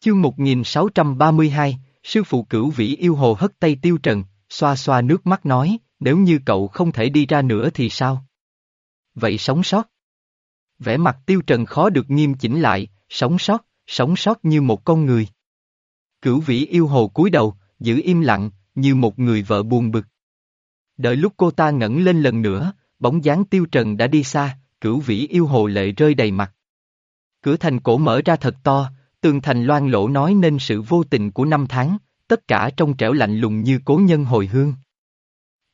Chương 1632, sư phụ cửu vĩ yêu hồ hất tay tiêu trần, xoa xoa nước mắt nói, nếu như cậu không thể đi ra nữa thì sao? Vậy sống sót. Vẻ mặt tiêu trần khó được nghiêm chỉnh lại, sống sót, sống sót như một con người. Cửu vĩ yêu hồ cúi đầu, giữ im lặng, như một người vợ buồn bực. Đợi lúc cô ta ngẩng lên lần nữa, bóng dáng tiêu trần đã đi xa, cửu vĩ yêu hồ lệ rơi đầy mặt. Cửa thành cổ mở ra thật to, tường thành loan lỗ nói nên sự vô tình của năm tháng, tất cả trong trẻo lạnh lùng như cố nhân hồi hương.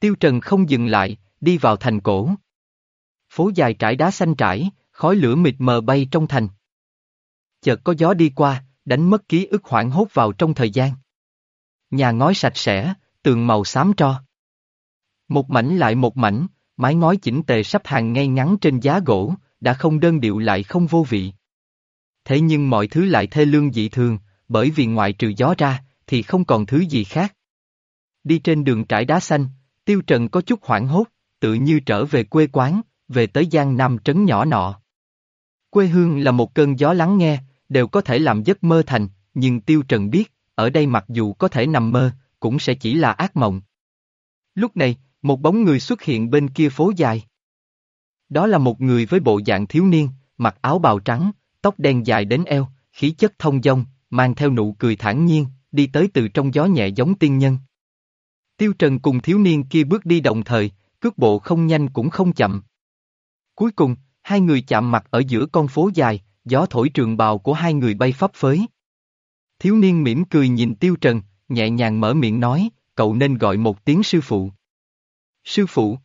Tiêu Trần không dừng lại, đi vào thành cổ. Phố dài trải đá xanh trải, khói lửa mịt mờ bay trong thành. Chợt có gió đi qua, đánh mất ký ức hoảng hốt vào trong thời gian. Nhà ngói sạch sẽ, tường màu xám tro. Một mảnh lại một mảnh, mái ngói chỉnh tề sắp hàng ngay ngắn trên giá gỗ, đã không đơn điệu lại không vô vị. Thế nhưng mọi thứ lại thê lương dị thường, bởi vì ngoại trừ gió ra, thì không còn thứ gì khác. Đi trên đường trải đá xanh, Tiêu Trần có chút hoảng hốt, tự như trở về quê quán, về tới Giang Nam trấn nhỏ nọ. Quê hương là một cơn gió lắng nghe, đều có thể làm giấc mơ thành, nhưng Tiêu Trần biết, ở đây mặc dù có thể nằm mơ, cũng sẽ chỉ là ác mộng. Lúc này, một bóng người xuất hiện bên kia phố dài. Đó là một người với bộ dạng thiếu niên, mặc áo bào trắng, tóc đen dài đến eo, khí chất thông dong, mang theo nụ cười thản nhiên, đi tới từ trong gió nhẹ giống tiên nhân. Tiêu Trần cùng thiếu niên kia bước đi đồng thời, cước bộ không nhanh cũng không chậm. Cuối cùng, hai người chạm mặt ở giữa con phố dài, gió thổi trường bào của hai người bay phấp phới. Thiếu niên mỉm cười nhìn Tiêu Trần, nhẹ nhàng mở miệng nói, cậu nên gọi một tiếng sư phụ. Sư phụ.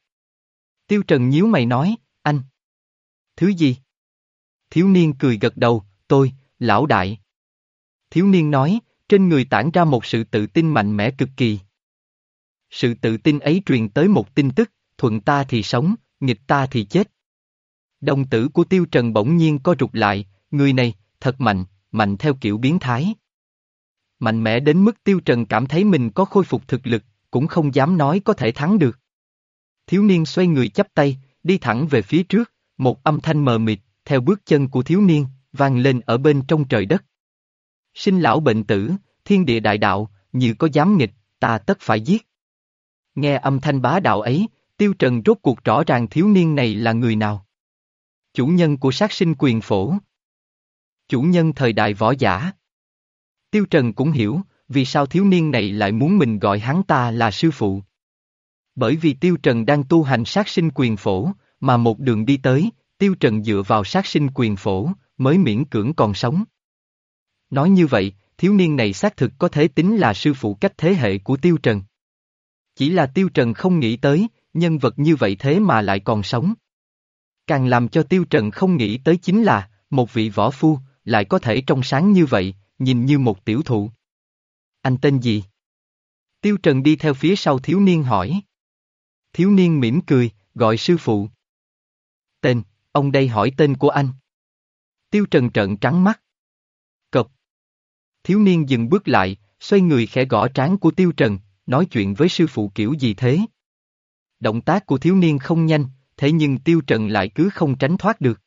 Tiêu Trần nhíu mày nói, anh. Thứ gì? Thiếu niên cười gật đầu, tôi, lão đại. Thiếu niên nói, trên người tản ra một sự tự tin mạnh mẽ cực kỳ. Sự tự tin ấy truyền tới một tin tức, thuận ta thì sống, nghịch ta thì chết. Đồng tử của Tiêu Trần bỗng nhiên co rụt lại, người này, thật mạnh, mạnh theo kiểu biến thái. Mạnh mẽ đến mức Tiêu Trần cảm thấy mình có khôi phục thực lực, cũng không dám nói có thể thắng được. Thiếu niên xoay người chắp tay, đi thẳng về phía trước, một âm thanh mờ mịt, theo bước chân của thiếu niên, vang lên ở bên trong trời đất. Sinh lão bệnh tử, thiên địa đại đạo, như có dám nghịch, ta tất phải giết. Nghe âm thanh bá đạo ấy, Tiêu Trần rốt cuộc rõ ràng thiếu niên này là người nào. Chủ nhân của sát sinh quyền phổ. Chủ nhân thời đại võ giả. Tiêu Trần cũng hiểu, vì sao thiếu niên này lại muốn mình gọi hắn ta là sư phụ. Bởi vì Tiêu Trần đang tu hành sát sinh quyền phổ, mà một đường đi tới, Tiêu Trần dựa vào sát sinh quyền phổ, mới miễn cưỡng còn sống. Nói như vậy, thiếu niên này xác thực có thể tính là sư phụ cách thế hệ của Tiêu Trần. Chỉ là Tiêu Trần không nghĩ tới, nhân vật như vậy thế mà lại còn sống. Càng làm cho Tiêu Trần không nghĩ tới chính là, một vị võ phu, lại có thể trong sáng như vậy, nhìn như một tiểu thụ. Anh tên gì? Tiêu Trần đi theo phía sau thiếu niên hỏi. Thiếu niên mỉm cười, gọi sư phụ. Tên, ông đây hỏi tên của anh. Tiêu Trần trợn trắng mắt. Cộc. Thiếu niên dừng bước lại, xoay người khẽ gõ trán của Tiêu Trần, nói chuyện với sư phụ kiểu gì thế? Động tác của thiếu niên không nhanh, thế nhưng Tiêu Trần lại cứ không tránh thoát được.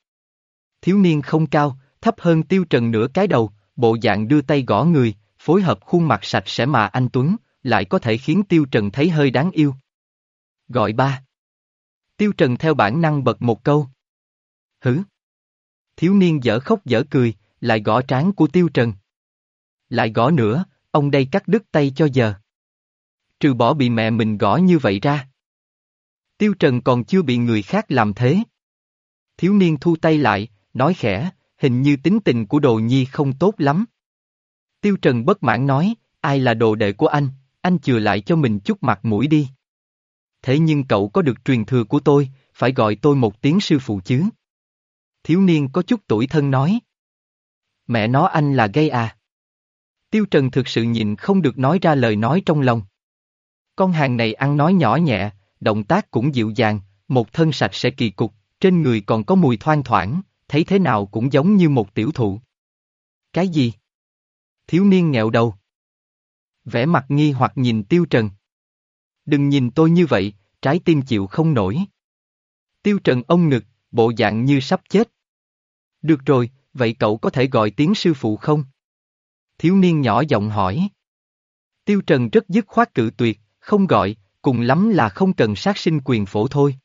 Thiếu niên không cao, thấp hơn Tiêu Trần nửa cái đầu, bộ dạng đưa tay gõ người, phối hợp khuôn mặt sạch sẽ mà anh Tuấn, lại có thể khiến Tiêu Trần thấy hơi đáng yêu. Gọi ba. Tiêu Trần theo bản năng bật một câu. Hứ. Thiếu niên dở khóc dở cười, lại gõ trán của Tiêu Trần. Lại gõ nữa, ông đây cắt đứt tay cho giờ. Trừ bỏ bị mẹ mình gõ như vậy ra. Tiêu Trần còn chưa bị người khác làm thế. Thiếu niên thu tay lại, nói khẽ, hình như tính tình của đồ nhi không tốt lắm. Tiêu Trần bất mãn nói, ai là đồ đệ của anh, anh chừa lại cho mình chút mặt mũi đi. Thế nhưng cậu có được truyền thừa của tôi, phải gọi tôi một tiếng sư phụ chứ. Thiếu niên có chút tuổi thân nói. Mẹ nó anh là gay à. Tiêu Trần thực sự nhịn không được nói ra lời nói trong lòng. Con hàng này ăn nói nhỏ nhẹ, động tác cũng dịu dàng, một thân sạch sẽ kỳ cục, trên người còn có mùi thoang thoảng, thấy thế nào cũng giống như một tiểu thụ. Cái gì? Thiếu niên nghẹo đầu. Vẻ mặt nghi hoặc nhìn Tiêu Trần. Đừng nhìn tôi như vậy, trái tim chịu không nổi. Tiêu Trần ông ngực, bộ dạng như sắp chết. Được rồi, vậy cậu có thể gọi tiếng sư phụ không? Thiếu niên nhỏ giọng hỏi. Tiêu Trần rất dứt khoát cự tuyệt, không gọi, cùng lắm là không cần sát sinh quyền phổ thôi.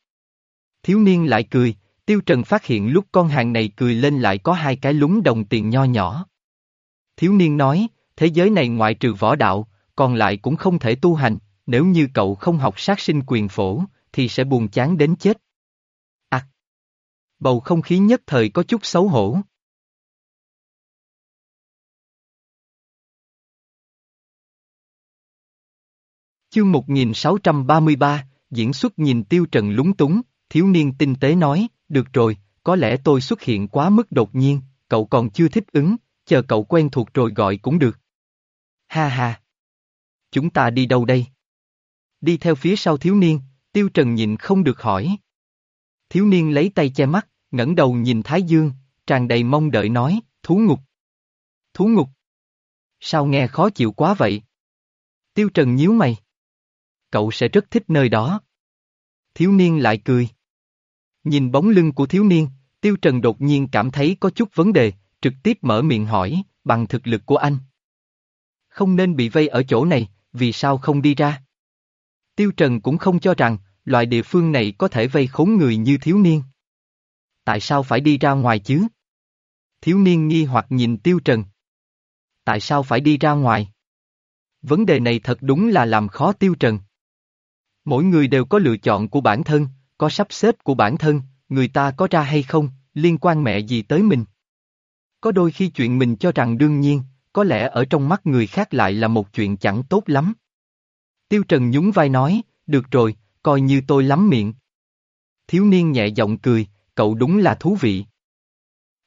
Thiếu niên lại cười, Tiêu Trần phát hiện lúc con hàng này cười lên lại có hai cái lúng đồng tiền nho nhỏ. Thiếu niên nói, thế giới này ngoại trừ võ đạo, còn lại cũng không thể tu hành, nếu như cậu không học sát sinh quyền phổ, thì sẽ buồn chán đến chết. Bầu không khí nhất thời có chút xấu hổ. Chương 1633, diễn xuất nhìn Tiêu Trần lúng túng, thiếu niên tinh tế nói, được rồi, có lẽ tôi xuất hiện quá mức đột nhiên, cậu còn chưa thích ứng, chờ cậu quen thuộc rồi gọi cũng được. Ha ha! Chúng ta đi đâu đây? Đi theo phía sau thiếu niên, Tiêu Trần nhìn không được hỏi. Thiếu niên lấy tay che mắt, ngẩng đầu nhìn Thái Dương, tràn đầy mong đợi nói, thú ngục. Thú ngục? Sao nghe khó chịu quá vậy? Tiêu Trần nhíu mày. Cậu sẽ rất thích nơi đó. Thiếu niên lại cười. Nhìn bóng lưng của thiếu niên, Tiêu Trần đột nhiên cảm thấy có chút vấn đề, trực tiếp mở miệng hỏi, bằng thực lực của anh. Không nên bị vây ở chỗ này, vì sao không đi ra? Tiêu Trần cũng không cho rằng, loại địa phương này có thể vây khốn người như thiếu niên. Tại sao phải đi ra ngoài chứ? Thiếu niên nghi hoặc nhìn Tiêu Trần. Tại sao phải đi ra ngoài? Vấn đề này thật đúng là làm khó Tiêu Trần. Mỗi người đều có lựa chọn của bản thân, có sắp xếp của bản thân, người ta có ra hay không, liên quan mẹ gì tới mình. Có đôi khi chuyện mình cho rằng đương nhiên, có lẽ ở trong mắt người khác lại là một chuyện chẳng tốt lắm. Tiêu Trần nhún vai nói, được rồi, coi như tôi lắm miệng. Thiếu niên nhẹ giọng cười, cậu đúng là thú vị.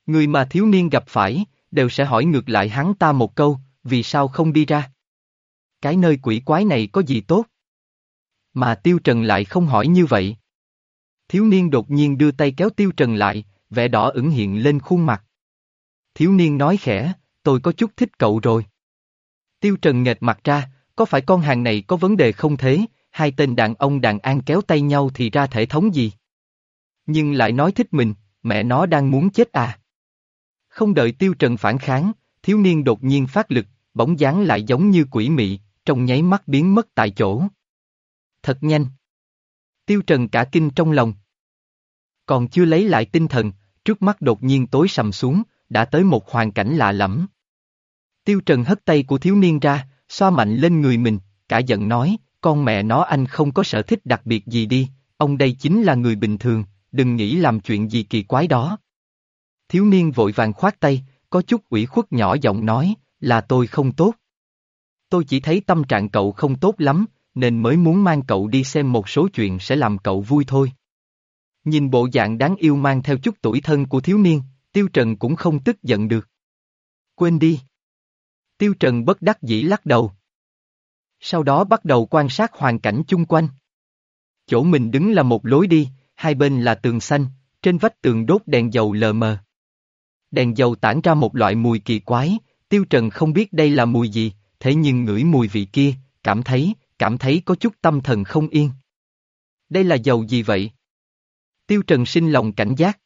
Người mà thiếu niên gặp phải, đều sẽ hỏi ngược lại hắn ta một câu, vì sao không đi ra? Cái nơi quỷ quái này có gì tốt? Mà Tiêu Trần lại không hỏi như vậy. Thiếu niên đột nhiên đưa tay kéo Tiêu Trần lại, vẻ đỏ ửng hiện lên khuôn mặt. Thiếu niên nói khẽ, tôi có chút thích cậu rồi. Tiêu Trần nghệt mặt ra, có phải con hàng này có vấn đề không thế, hai tên đàn ông đàn an kéo tay nhau thì ra thể thống gì? Nhưng lại nói thích mình, mẹ nó đang muốn chết à? Không đợi Tiêu Trần phản kháng, thiếu niên đột nhiên phát lực, bóng dáng lại giống như quỷ mị, trong nháy mắt biến mất tại chỗ. Thật nhanh. Tiêu Trần cả kinh trong lòng. Còn chưa lấy lại tinh thần, trước mắt đột nhiên tối sầm xuống, đã tới một hoàn cảnh lạ lẫm. Tiêu Trần hất tay của thiếu niên ra, xoa mạnh lên người mình, cả giận nói, con mẹ nó anh không có sở thích đặc biệt gì đi, ông đây chính là người bình thường, đừng nghĩ làm chuyện gì kỳ quái đó. Thiếu niên vội vàng khoát tay, có chút ủy khuất nhỏ giọng nói, là tôi không tốt. Tôi chỉ thấy tâm trạng cậu không tốt lắm, nên mới muốn mang cậu đi xem một số chuyện sẽ làm cậu vui thôi. Nhìn bộ dạng đáng yêu mang theo chút tuổi thân của thiếu niên, Tiêu Trần cũng không tức giận được. Quên đi. Tiêu Trần bất đắc dĩ lắc đầu. Sau đó bắt đầu quan sát hoàn cảnh chung quanh. Chỗ mình đứng là một lối đi, hai bên là tường xanh, trên vách tường đốt đèn dầu lờ mờ. Đèn dầu tản ra một loại mùi kỳ quái, Tiêu Trần không biết đây là mùi gì, thế nhưng ngửi mùi vị kia, cảm thấy, cảm thấy có chút tâm thần không yên. Đây là dầu gì vậy? Tiêu Trần sinh lòng cảnh giác.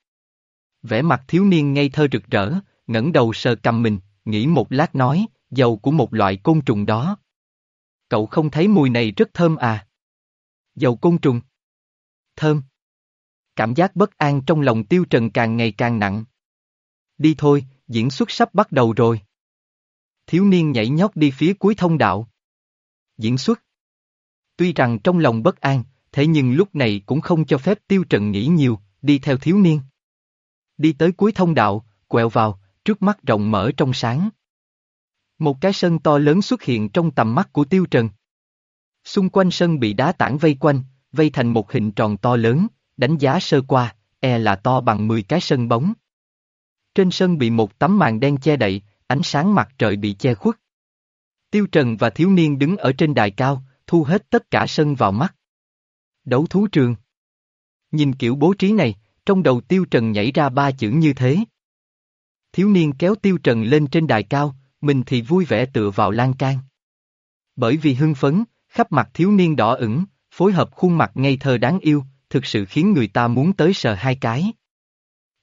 Vẻ mặt thiếu niên ngây thơ rực rỡ, ngẩng đầu sờ cầm mình, nghĩ một lát nói, dầu của một loại côn trùng đó. Cậu không thấy mùi này rất thơm à? Dầu côn trùng. Thơm. Cảm giác bất an trong lòng tiêu trần càng ngày càng nặng. Đi thôi, diễn xuất sắp bắt đầu rồi. Thiếu niên nhảy nhót đi phía cuối thông đạo. Diễn xuất. Tuy rằng trong lòng bất an, thế nhưng lúc này cũng không cho phép tiêu trần nghĩ nhiều, đi theo thiếu niên. Đi tới cuối thông đạo, quẹo vào, trước mắt rộng mở trong sáng. Một cái sân to lớn xuất hiện trong tầm mắt của tiêu trần. Xung quanh sân bị đá tảng vây quanh, vây thành một hình tròn to lớn, đánh giá sơ qua, e là to bằng 10 cái sân bóng. Trên sân bị một tấm màn đen che đậy, ánh sáng mặt trời bị che khuất. Tiêu Trần và thiếu niên đứng ở trên đài cao, thu hết tất cả sân vào mắt. Đấu thú trường. Nhìn kiểu bố trí này, trong đầu Tiêu Trần nhảy ra ba chữ như thế. Thiếu niên kéo Tiêu Trần lên trên đài cao, mình thì vui vẻ tựa vào lan can. Bởi vì hưng phấn, khắp mặt thiếu niên đỏ ửng, phối hợp khuôn mặt ngây thơ đáng yêu, thực sự khiến người ta muốn tới sờ hai cái.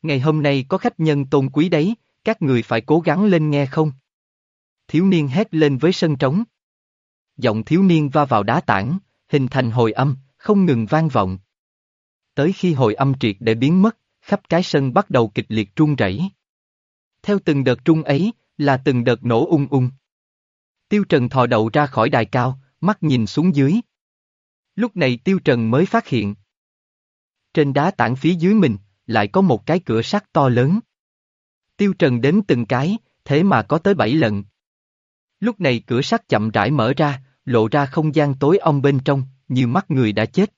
Ngày hôm nay có khách nhân tôn quý đấy, các người phải cố gắng lên nghe không? Thiếu niên hét lên với sân trống. Giọng thiếu niên va vào đá tảng, hình thành hồi âm, không ngừng vang vọng. Tới khi hồi âm triệt để biến mất, khắp cái sân bắt đầu kịch liệt rung rẩy. Theo từng đợt trung ấy, là từng đợt nổ ung ung. Tiêu Trần thò đầu ra khỏi đài cao, mắt nhìn xuống dưới. Lúc này Tiêu Trần mới phát hiện. Trên đá tảng phía dưới mình, lại có một cái cửa sắt to lớn. Tiêu Trần đến từng cái, thế mà có tới bảy lần. Lúc này cửa sắt chậm rãi mở ra, lộ ra không gian tối ong bên trong, như mắt người đã chết.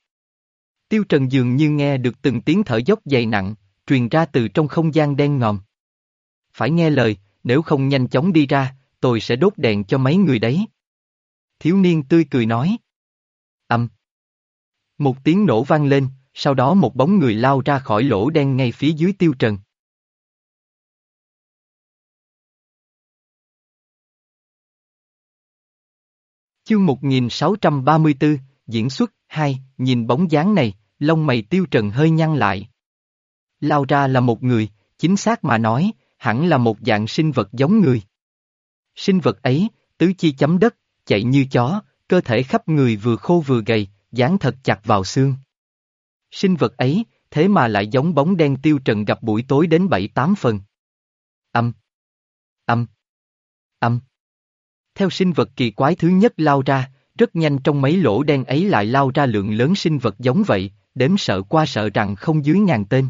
Tiêu Trần dường như nghe được từng tiếng thở dốc dày nặng, truyền ra từ trong không gian đen ngòm. Phải nghe lời, nếu không nhanh chóng đi ra, tôi sẽ đốt đèn cho mấy người đấy. Thiếu niên tươi cười nói. Âm. Một tiếng nổ vang lên, sau đó một bóng người lao ra khỏi lỗ đen ngay phía dưới tiêu trần. Chương 1634, diễn xuất, 2, nhìn bóng dáng này, lông mày tiêu trần hơi nhăn lại. Lao ra là một người, chính xác mà nói, hẳn là một dạng sinh vật giống người. Sinh vật ấy, tứ chi chấm đất, chạy như chó, cơ thể khắp người vừa khô vừa gầy, dán thật chặt vào xương. Sinh vật ấy, thế mà lại giống bóng đen tiêu trần gặp buổi tối đến bảy tám phần. Âm. Âm. Âm. Theo sinh vật kỳ quái thứ nhất lao ra, rất nhanh trong mấy lỗ đen ấy lại lao ra lượng lớn sinh vật giống vậy, đếm sợ qua sợ rằng không dưới ngàn tên.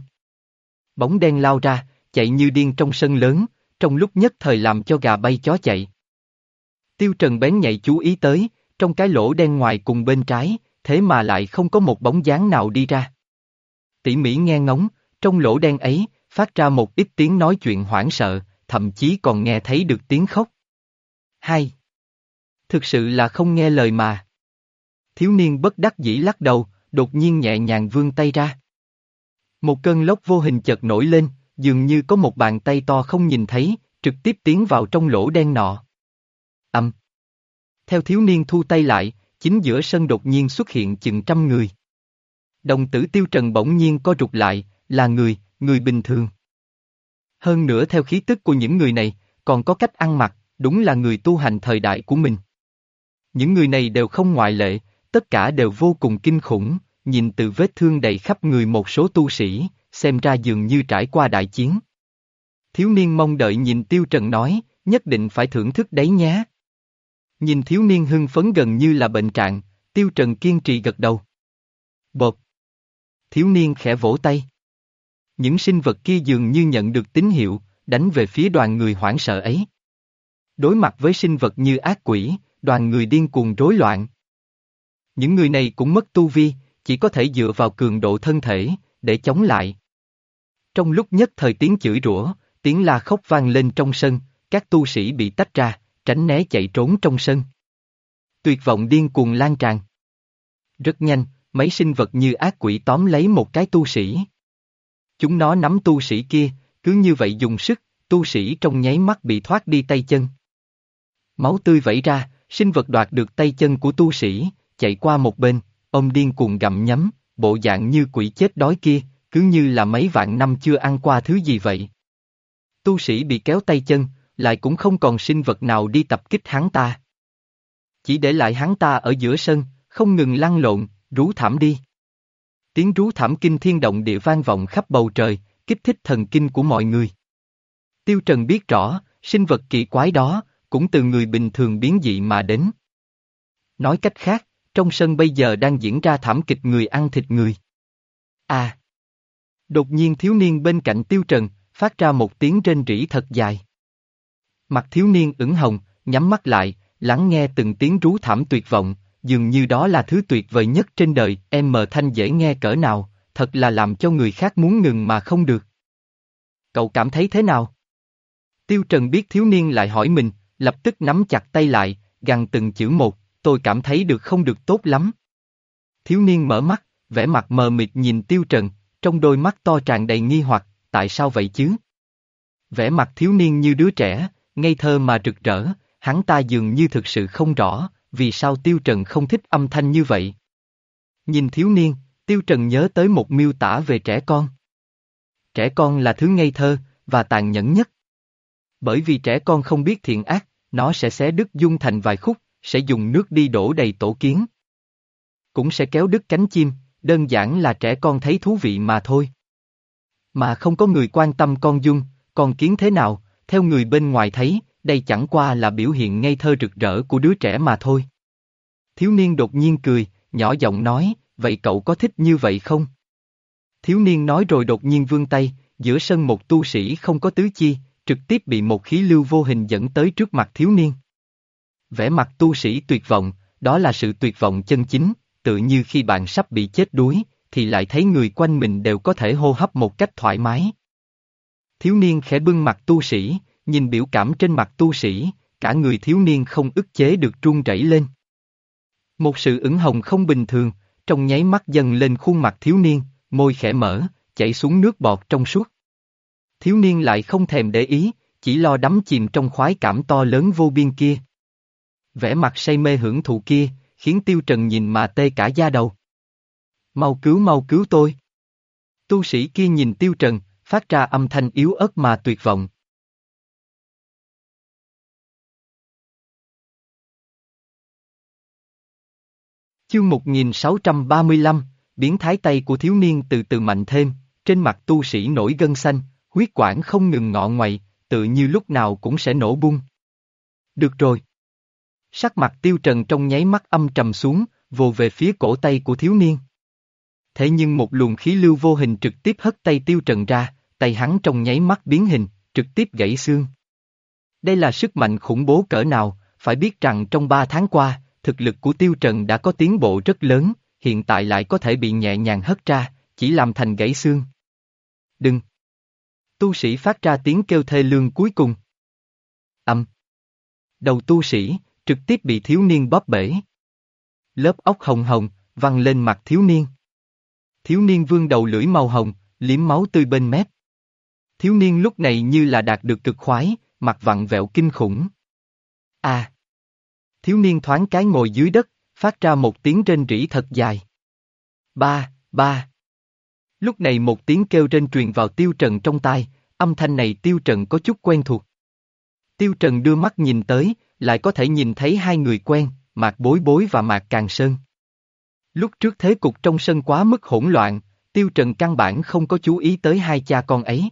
Bóng đen lao ra, chạy như điên trong sân lớn, trong lúc nhất thời làm cho gà bay chó chạy. Tiêu Trần bén nhạy chú ý tới, trong cái lỗ đen ngoài cùng bên trái, thế mà lại không có một bóng dáng nào đi ra. Tỉ mỉ nghe ngóng, trong lỗ đen ấy, phát ra một ít tiếng nói chuyện hoảng sợ, thậm chí còn nghe thấy được tiếng khóc. Hai. Thực sự là không nghe lời mà. Thiếu niên bất đắc dĩ lắc đầu, đột nhiên nhẹ nhàng vươn tay ra. Một cơn lốc vô hình chợt nổi lên, dường như có một bàn tay to không nhìn thấy, trực tiếp tiến vào trong lỗ đen nọ. Âm. Theo thiếu niên thu tay lại, chính giữa sân đột nhiên xuất hiện chừng trăm người. Đồng tử tiêu trần bỗng nhiên co rụt lại, là người, người bình thường. Hơn nữa theo khí tức của những người này, còn có cách ăn mặc, đúng là người tu hành thời đại của mình. Những người này đều không ngoại lệ, tất cả đều vô cùng kinh khủng, nhìn từ vết thương đầy khắp người một số tu sĩ, xem ra dường như trải qua đại chiến. Thiếu niên mong đợi nhìn Tiêu Trần nói, nhất định phải thưởng thức đấy nhé. Nhìn thiếu niên hưng phấn gần như là bệnh trạng, Tiêu Trần kiên trì gật đầu. Bột. Thiếu niên khẽ vỗ tay. Những sinh vật kia dường như nhận được tín hiệu, đánh về phía đoàn người hoảng sợ ấy. Đối mặt với sinh vật như ác quỷ, đoàn người điên cuồng rối loạn. Những người này cũng mất tu vi, chỉ có thể dựa vào cường độ thân thể, để chống lại. Trong lúc nhất thời tiếng chửi rủa, tiếng la khóc vang lên trong sân, các tu sĩ bị tách ra, tránh né chạy trốn trong sân. Tuyệt vọng điên cuồng lan tràn. Rất nhanh, mấy sinh vật như ác quỷ tóm lấy một cái tu sĩ. Chúng nó nắm tu sĩ kia, cứ như vậy dùng sức, tu sĩ trong nháy mắt bị thoát đi tay chân. Máu tươi vẩy ra, sinh vật đoạt được tay chân của tu sĩ, chạy qua một bên, ông điên cuồng gặm nhấm, bộ dạng như quỷ chết đói kia, cứ như là mấy vạn năm chưa ăn qua thứ gì vậy. Tu sĩ bị kéo tay chân, lại cũng không còn sinh vật nào đi tập kích hắn ta. Chỉ để lại hắn ta ở giữa sân, không ngừng lăn lộn, rú thảm đi. Tiếng rú thảm kinh thiên động địa vang vọng khắp bầu trời, kích thích thần kinh của mọi người. Tiêu Trần biết rõ, sinh vật kỳ quái đó, cũng từ người bình thường biến dị mà đến. Nói cách khác, trong sân bây giờ đang diễn ra thảm kịch người ăn thịt người. À! Đột nhiên thiếu niên bên cạnh Tiêu Trần, phát ra một tiếng rên rỉ thật dài. Mặt thiếu niên ửng hồng, nhắm mắt lại, lắng nghe từng tiếng rú thảm tuyệt vọng, dường như đó là thứ tuyệt vời nhất trên đời, em mờ thanh dễ nghe cỡ nào, thật là làm cho người khác muốn ngừng mà không được. Cậu cảm thấy thế nào? Tiêu Trần biết thiếu niên lại hỏi mình, lập tức nắm chặt tay lại, gằn từng chữ một, tôi cảm thấy được không được tốt lắm. Thiếu niên mở mắt, vẻ mặt mờ mịt nhìn Tiêu Trần, trong đôi mắt to tràn đầy nghi hoặc, tại sao vậy chứ? Vẻ mặt thiếu niên như đứa trẻ, ngây thơ mà rực rỡ, hắn ta dường như thực sự không rõ, vì sao Tiêu Trần không thích âm thanh như vậy. Nhìn thiếu niên, Tiêu Trần nhớ tới một miêu tả về trẻ con. Trẻ con là thứ ngây thơ, và tàn nhẫn nhất. Bởi vì trẻ con không biết thiện ác, nó sẽ xé đứt dung thành vài khúc, sẽ dùng nước đi đổ đầy tổ kiến. Cũng sẽ kéo đứt cánh chim, đơn giản là trẻ con thấy thú vị mà thôi. Mà không có người quan tâm con dung, con kiến thế nào, theo người bên ngoài thấy, đây chẳng qua là biểu hiện ngây thơ rực rỡ của đứa trẻ mà thôi. Thiếu niên đột nhiên cười, nhỏ giọng nói, vậy cậu có thích như vậy không? Thiếu niên nói rồi đột nhiên vươn tay, giữa sân một tu sĩ không có tứ chi, trực tiếp bị một khí lưu vô hình dẫn tới trước mặt thiếu niên. Vẻ mặt tu sĩ tuyệt vọng, đó là sự tuyệt vọng chân chính, tự như khi bạn sắp bị chết đuối, thì lại thấy người quanh mình đều có thể hô hấp một cách thoải mái. Thiếu niên khẽ bưng mặt tu sĩ, nhìn biểu cảm trên mặt tu sĩ, cả người thiếu niên không ức chế được run rẩy lên. Một sự ửng hồng không bình thường, trong nháy mắt dần lên khuôn mặt thiếu niên, môi khẽ mở, chảy xuống nước bọt trong suốt. Thiếu niên lại không thèm để ý, chỉ lo đắm chìm trong khoái cảm to lớn vô biên kia. Vẻ mặt say mê hưởng thụ kia, khiến Tiêu Trần nhìn mà tê cả da đầu. Mau cứu mau cứu tôi. Tu sĩ kia nhìn Tiêu Trần, phát ra âm thanh yếu ớt mà tuyệt vọng. Chương 1635, biến thái tay của thiếu niên từ từ mạnh thêm, trên mặt tu sĩ nổi gân xanh, huyết quản không ngừng ngọ ngoậy, tự như lúc nào cũng sẽ nổ bung. Được rồi. Sắc mặt tiêu trần trong nháy mắt âm trầm xuống, vồ về phía cổ tay của thiếu niên. Thế nhưng một luồng khí lưu vô hình trực tiếp hất tay tiêu trần ra, tay hắn trong nháy mắt biến hình, trực tiếp gãy xương. Đây là sức mạnh khủng bố cỡ nào, phải biết rằng trong ba tháng qua, thực lực của tiêu trần đã có tiến bộ rất lớn, hiện tại lại có thể bị nhẹ nhàng hất ra, chỉ làm thành gãy xương. Đừng! Tu sĩ phát ra tiếng kêu thê lương cuối cùng. Âm! Đầu tu sĩ, trực tiếp bị thiếu niên bóp bể. Lớp ốc hồng hồng, văng lên mặt thiếu niên. Thiếu niên vương đầu lưỡi màu hồng, liếm máu tươi bên mép. Thiếu niên lúc này như là đạt được cực khoái, mặt vặn vẹo kinh khủng. À! Thiếu niên thoáng cái ngồi dưới đất, phát ra một tiếng rên rỉ thật dài. Ba, ba. Lúc này một tiếng kêu rên truyền vào tiêu trần trong tai, âm thanh này tiêu trần có chút quen thuộc. Tiêu trần đưa mắt nhìn tới, lại có thể nhìn thấy hai người quen, Mạc Bối Bối và Mạc Càng Sơn. Lúc trước thế cục trong sân quá mức hỗn loạn, Tiêu Trần căn bản không có chú ý tới hai cha con ấy.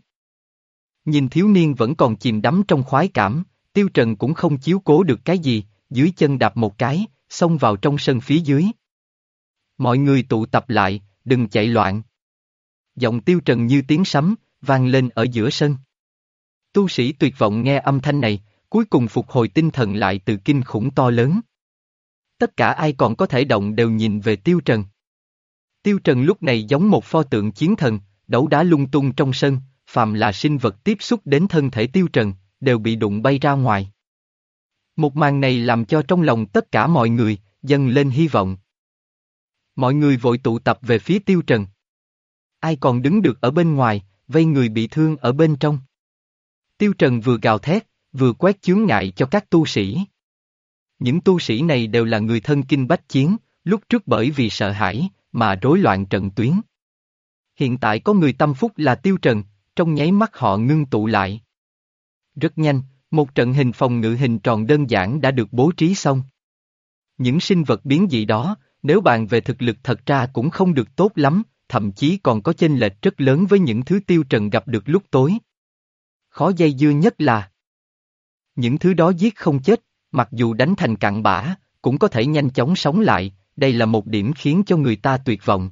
Nhìn thiếu niên vẫn còn chìm đắm trong khoái cảm, Tiêu Trần cũng không chiếu cố được cái gì, dưới chân đạp một cái, xông vào trong sân phía dưới. Mọi người tụ tập lại, đừng chạy loạn. Giọng Tiêu Trần như tiếng sấm, vang lên ở giữa sân. Tu sĩ tuyệt vọng nghe âm thanh này, cuối cùng phục hồi tinh thần lại từ kinh khủng to lớn. Tất cả ai còn có thể động đều nhìn về Tiêu Trần. Tiêu Trần lúc này giống một pho tượng chiến thần, đấu đá lung tung trong sân, phàm là sinh vật tiếp xúc đến thân thể Tiêu Trần, đều bị đụng bay ra ngoài. Một màn này làm cho trong lòng tất cả mọi người, dâng lên hy vọng. Mọi người vội tụ tập về phía Tiêu Trần. Ai còn đứng được ở bên ngoài, vây người bị thương ở bên trong. Tiêu Trần vừa gào thét, vừa quét chướng ngại cho các tu sĩ. Những tu sĩ này đều là người thân kinh bách chiến, lúc trước bởi vì sợ hãi, mà rối loạn trận tuyến. Hiện tại có người tâm phúc là Tiêu Trần, trong nháy mắt họ ngưng tụ lại. Rất nhanh, một trận hình phòng ngự hình tròn đơn giản đã được bố trí xong. Những sinh vật biến dị đó, nếu bàn về thực lực thật ra cũng không được tốt lắm, thậm chí còn có chênh lệch rất lớn với những thứ tiêu trần gặp được lúc tối. Khó dây dưa nhất là những thứ đó giết không chết, mặc dù đánh thành cạn bã, cũng có thể nhanh chóng sống lại, đây là một điểm khiến cho người ta tuyệt vọng.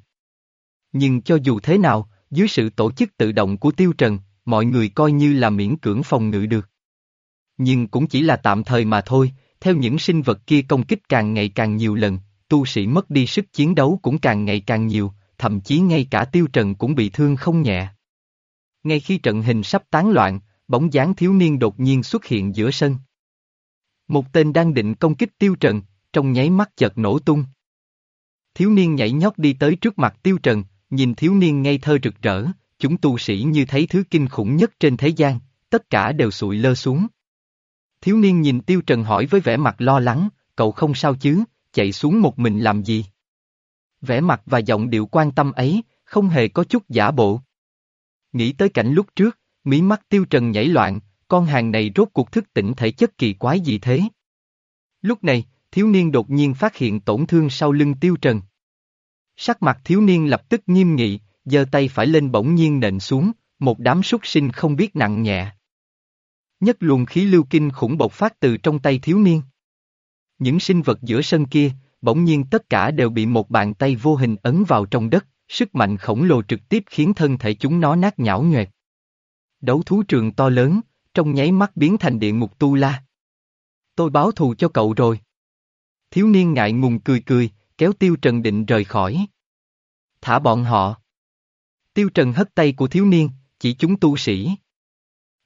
Nhưng cho dù thế nào, dưới sự tổ chức tự động của tiêu trần, mọi người coi như là miễn cưỡng phòng ngự được. Nhưng cũng chỉ là tạm thời mà thôi, theo những sinh vật kia công kích càng ngày càng nhiều lần, tu sĩ mất đi sức chiến đấu cũng càng ngày càng nhiều, thậm chí ngay cả tiêu trần cũng bị thương không nhẹ. Ngay khi trận hình sắp tán loạn, bóng dáng thiếu niên đột nhiên xuất hiện giữa sân. Một tên đang định công kích tiêu trần, trong nháy mắt chợt nổ tung. Thiếu niên nhảy nhót đi tới trước mặt tiêu trần, nhìn thiếu niên ngây thơ rực rỡ, chúng tu sĩ như thấy thứ kinh khủng nhất trên thế gian, tất cả đều sụi lơ xuống. Thiếu niên nhìn tiêu trần hỏi với vẻ mặt lo lắng, cậu không sao chứ, chạy xuống một mình làm gì? Vẻ mặt và giọng điệu quan tâm ấy, không hề có chút giả bộ. Nghĩ tới cảnh lúc trước, mí mắt tiêu trần nhảy loạn, con hàng này rốt cuộc thức tỉnh thể chất kỳ quái gì thế? Lúc này, thiếu niên đột nhiên phát hiện tổn thương sau lưng tiêu trần. Sắc mặt thiếu niên lập tức nghiêm nghị, giơ tay phải lên bỗng nhiên nện xuống, một đám súc sinh không biết nặng nhẹ. Nhất luồng khí lưu kinh khủng bộc phát từ trong tay thiếu niên. Những sinh vật giữa sân kia, bỗng nhiên tất cả đều bị một bàn tay vô hình ấn vào trong đất, sức mạnh khổng lồ trực tiếp khiến thân thể chúng nó nát nhão nhoẹt. Đấu thú trường to lớn, trong nháy mắt biến thành địa ngục tu la. Tôi báo thù cho cậu rồi. Thiếu niên ngại ngùng cười cười, kéo Tiêu Trần định rời khỏi. Thả bọn họ. Tiêu Trần hất tay của thiếu niên, chỉ chúng tu sĩ.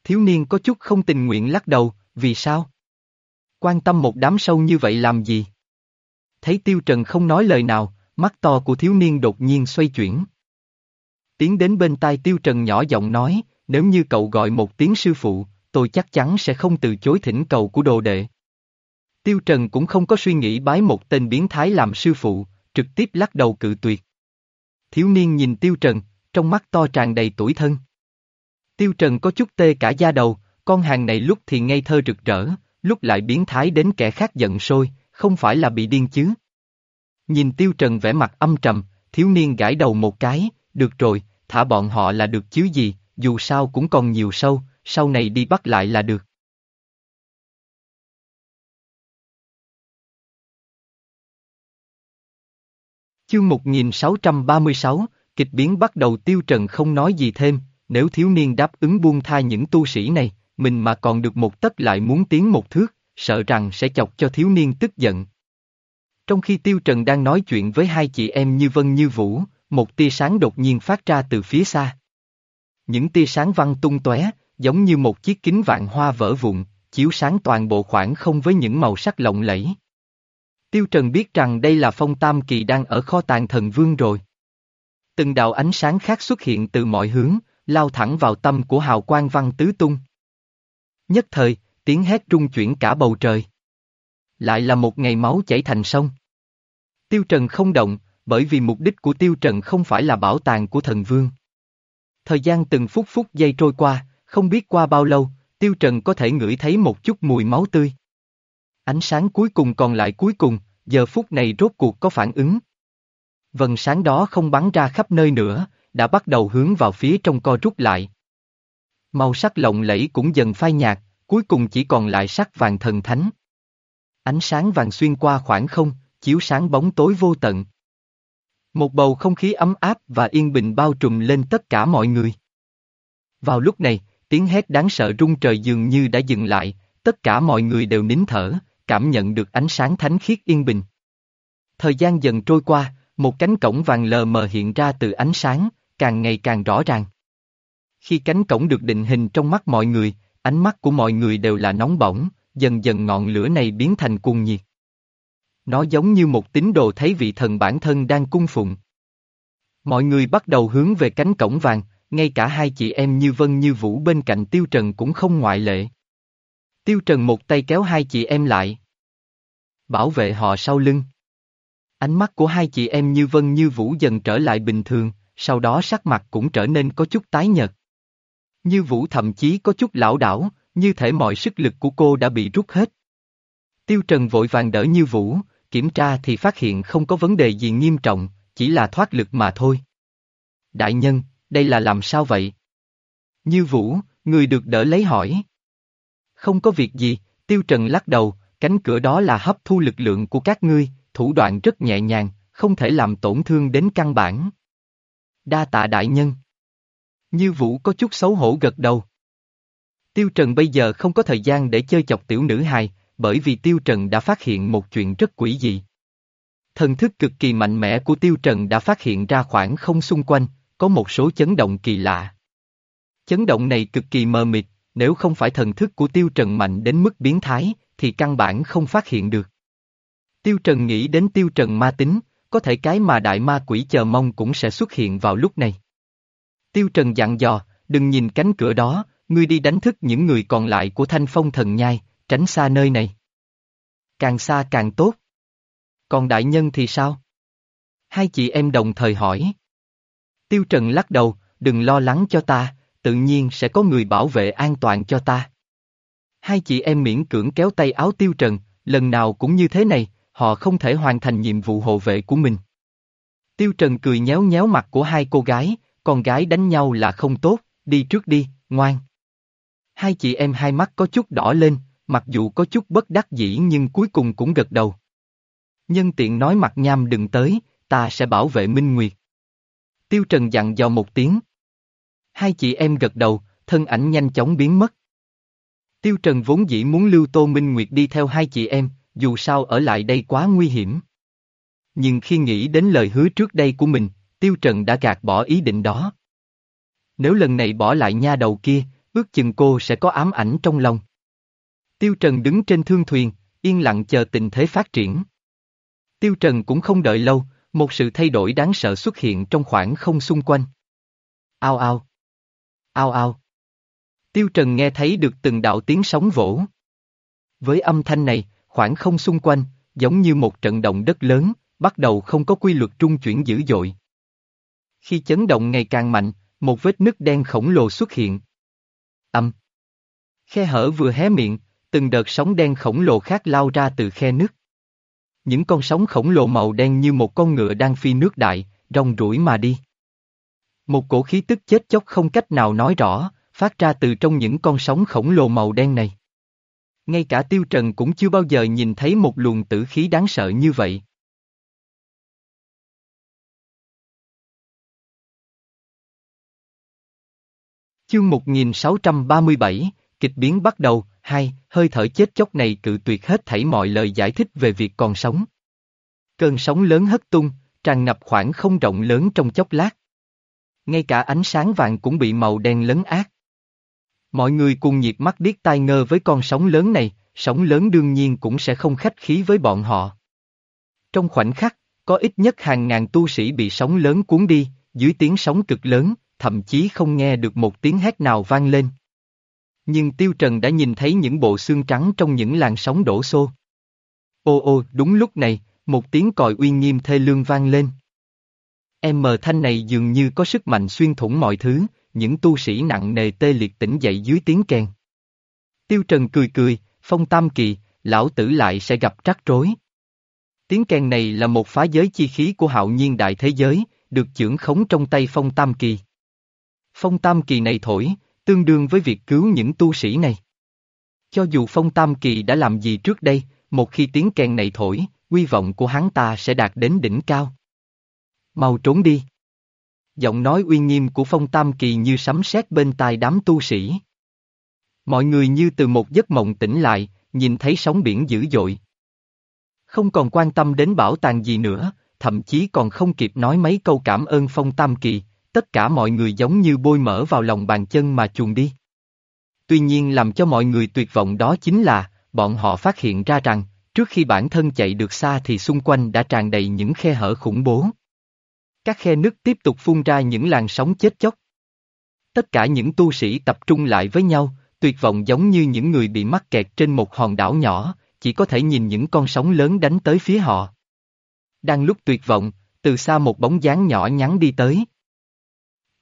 Thiếu niên có chút không tình nguyện lắc đầu, vì sao? Quan tâm một đám sâu như vậy làm gì? Thấy Tiêu Trần không nói lời nào, mắt to của thiếu niên đột nhiên xoay chuyển. Tiến đến bên tai Tiêu Trần nhỏ giọng nói, nếu như cậu gọi một tiếng sư phụ, tôi chắc chắn sẽ không từ chối thỉnh cầu của đồ đệ. Tiêu Trần cũng không có suy nghĩ bái một tên biến thái làm sư phụ, trực tiếp lắc đầu cự tuyệt. Thiếu niên nhìn Tiêu Trần, trong mắt to tràn đầy tuổi thân. Tiêu Trần có chút tê cả da đầu, con hàng này lúc thì ngây thơ rực rỡ, lúc lại biến thái đến kẻ khác giận sôi, không phải là bị điên chứ. Nhìn Tiêu Trần vẻ mặt âm trầm, thiếu niên gãi đầu một cái, được rồi, thả bọn họ là được chứ gì, dù sao cũng còn nhiều sâu, sau này đi bắt lại là được. Chương 1636, kịch biến bắt đầu tiêu trần không nói gì thêm, nếu thiếu niên đáp ứng buông tha những tu sĩ này, mình mà còn được một tấc lại muốn tiến một thước, sợ rằng sẽ chọc cho thiếu niên tức giận. Trong khi tiêu trần đang nói chuyện với hai chị em như Vân như Vũ, một tia sáng đột nhiên phát ra từ phía xa. Những tia sáng văng tung tóe, giống như một chiếc kính vạn hoa vỡ vụn, chiếu sáng toàn bộ khoảng không với những màu sắc lộng lẫy. Tiêu Trần biết rằng đây là phong tam kỳ đang ở kho tàng thần vương rồi. Từng đạo ánh sáng khác xuất hiện từ mọi hướng, lao thẳng vào tâm của hào quang văn tứ tung. Nhất thời, tiếng hét rung chuyển cả bầu trời. Lại là một ngày máu chảy thành sông. Tiêu Trần không động, bởi vì mục đích của Tiêu Trần không phải là bảo tàng của thần vương. Thời gian từng phút phút giây trôi qua, không biết qua bao lâu, Tiêu Trần có thể ngửi thấy một chút mùi máu tươi. Ánh sáng cuối cùng còn lại cuối cùng, giờ phút này rốt cuộc có phản ứng. Vần sáng đó không bắn ra khắp nơi nữa, đã bắt đầu hướng vào phía trong co rút lại. Màu sắc lộng lẫy cũng dần phai nhạt, cuối cùng chỉ còn lại sắc vàng thần thánh. Ánh sáng vàng xuyên qua khoảng không, chiếu sáng bóng tối vô tận. Một bầu không khí ấm áp và yên bình bao trùm lên tất cả mọi người. Vào lúc này, tiếng hét đáng sợ rung trời dường như đã dừng lại, tất cả mọi người đều nín thở, cảm nhận được ánh sáng thánh khiết yên bình. Thời gian dần trôi qua, một cánh cổng vàng lờ mờ hiện ra từ ánh sáng, càng ngày càng rõ ràng. Khi cánh cổng được định hình trong mắt mọi người, ánh mắt của mọi người đều là nóng bỏng, dần dần ngọn lửa này biến thành cuồng nhiệt. Nó giống như một tín đồ thấy vị thần bản thân đang cung phụng. Mọi người bắt đầu hướng về cánh cổng vàng, ngay cả hai chị em như Vân như Vũ bên cạnh Tiêu Trần cũng không ngoại lệ. Tiêu Trần một tay kéo hai chị em lại. Bảo vệ họ sau lưng. Ánh mắt của hai chị em như Vân như Vũ dần trở lại bình thường, sau đó sắc mặt cũng trở nên có chút tái nhợt. Như Vũ thậm chí có chút lão đảo, như thể mọi sức lực của cô đã bị rút hết. Tiêu Trần vội vàng đỡ Như Vũ, kiểm tra thì phát hiện không có vấn đề gì nghiêm trọng, chỉ là thoát lực mà thôi. Đại nhân, đây là làm sao vậy? Như Vũ, người được đỡ lấy hỏi. Không có việc gì, Tiêu Trần lắc đầu, cánh cửa đó là hấp thu lực lượng của các ngươi, thủ đoạn rất nhẹ nhàng, không thể làm tổn thương đến căn bản. Đa tạ đại nhân. Như Vũ có chút xấu hổ gật đầu. Tiêu Trần bây giờ không có thời gian để chơi chọc tiểu nữ hài, bởi vì Tiêu Trần đã phát hiện một chuyện rất quỷ dị. Thần thức cực kỳ mạnh mẽ của Tiêu Trần đã phát hiện ra khoảng không xung quanh, có một số chấn động kỳ lạ. Chấn động này cực kỳ mờ mịt, nếu không phải thần thức của Tiêu Trần mạnh đến mức biến thái, thì căn bản không phát hiện được. Tiêu Trần nghĩ đến Tiêu Trần ma tính, có thể cái mà đại ma quỷ chờ mong cũng sẽ xuất hiện vào lúc này. Tiêu Trần dặn dò, đừng nhìn cánh cửa đó, ngươi đi đánh thức những người còn lại của thanh phong thần nhai, tránh xa nơi này. Càng xa càng tốt. Còn đại nhân thì sao? Hai chị em đồng thời hỏi. Tiêu Trần lắc đầu, đừng lo lắng cho ta, tự nhiên sẽ có người bảo vệ an toàn cho ta. Hai chị em miễn cưỡng kéo tay áo tiêu trần, lần nào cũng như thế này, họ không thể hoàn thành nhiệm vụ hộ vệ của mình. Tiêu Trần cười nhéo nhéo mặt của hai cô gái, con gái đánh nhau là không tốt, đi trước đi, ngoan. Hai chị em hai mắt có chút đỏ lên, mặc dù có chút bất đắc dĩ nhưng cuối cùng cũng gật đầu. Nhân tiện nói mặt nham đừng tới, ta sẽ bảo vệ Minh Nguyệt. Tiêu Trần dặn dò một tiếng. Hai chị em gật đầu, thân ảnh nhanh chóng biến mất. Tiêu Trần vốn dĩ muốn lưu Tô Minh Nguyệt đi theo hai chị em, dù sao ở lại đây quá nguy hiểm. Nhưng khi nghĩ đến lời hứa trước đây của mình, Tiêu Trần đã gạt bỏ ý định đó. Nếu lần này bỏ lại nha đầu kia, ước chừng cô sẽ có ám ảnh trong lòng. Tiêu Trần đứng trên thương thuyền, yên lặng chờ tình thế phát triển. Tiêu Trần cũng không đợi lâu, một sự thay đổi đáng sợ xuất hiện trong khoảng không xung quanh. Ao ao. Ao ao. Tiêu Trần nghe thấy được từng đạo tiếng sóng vỗ. Với âm thanh này, khoảng không xung quanh, giống như một trận động đất lớn, bắt đầu không có quy luật trung chuyển dữ dội. Khi chấn động ngày càng mạnh, một vết nứt đen khổng lồ xuất hiện. Âm. Khe hở vừa hé miệng, từng đợt sóng đen khổng lồ khác lao ra từ khe nước. Những con sóng khổng lồ màu đen như một con ngựa đang phi nước đại, rong rủi mà đi. Một cổ khí tức chết chóc không cách nào nói rõ, phát ra từ trong những con sóng khổng lồ màu đen này. Ngay cả Tiêu Trần cũng chưa bao giờ nhìn thấy một luồng tử khí đáng sợ như vậy. Chương 1637, kịch biến bắt đầu, hai, hơi thở chết chóc này cự tuyệt hết thảy mọi lời giải thích về việc còn sống. Cơn sóng lớn hất tung, tràn ngập khoảng không rộng lớn trong chốc lát. Ngay cả ánh sáng vàng cũng bị màu đen lấn át. Mọi người cùng nhiệt mắt điếc tai ngơ với con sóng lớn này, sóng lớn đương nhiên cũng sẽ không khách khí với bọn họ. Trong khoảnh khắc, có ít nhất hàng ngàn tu sĩ bị sóng lớn cuốn đi, dưới tiếng sóng cực lớn, thậm chí không nghe được một tiếng hét nào vang lên. Nhưng Tiêu Trần đã nhìn thấy những bộ xương trắng trong những làn sóng đổ xô. Ô ô, đúng lúc này, một tiếng còi uy nghiêm thê lương vang lên. Em mờ thanh này dường như có sức mạnh xuyên thủng mọi thứ, những tu sĩ nặng nề tê liệt tỉnh dậy dưới tiếng kèn. Tiêu Trần cười cười, phong tam kỳ, lão tử lại sẽ gặp trắc rối. Tiếng kèn này là một phá giới chi khí của hạo nhiên đại thế giới, được trưởng khống trong tay phong tam kỳ. Phong tam kỳ này thổi, tương đương với việc cứu những tu sĩ này. Cho dù phong tam kỳ đã làm gì trước đây, một khi tiếng kèn này thổi, quy vọng của hắn ta sẽ đạt đến đỉnh cao. Mau trốn đi. Giọng nói uy nghiêm của phong tam kỳ như sấm sét bên tai đám tu sĩ. Mọi người như từ một giấc mộng tỉnh lại, nhìn thấy sóng biển dữ dội. Không còn quan tâm đến bảo tàng gì nữa, thậm chí còn không kịp nói mấy câu cảm ơn phong tam kỳ, tất cả mọi người giống như bôi mỡ vào lòng bàn chân mà chuồn đi. Tuy nhiên làm cho mọi người tuyệt vọng đó chính là, bọn họ phát hiện ra rằng, trước khi bản thân chạy được xa thì xung quanh đã tràn đầy những khe hở khủng bố. Các khe nứt tiếp tục phun ra những làn sóng chết chóc. Tất cả những tu sĩ tập trung lại với nhau, tuyệt vọng giống như những người bị mắc kẹt trên một hòn đảo nhỏ, chỉ có thể nhìn những con sóng lớn đánh tới phía họ. Đang lúc tuyệt vọng, từ xa một bóng dáng nhỏ nhắn đi tới.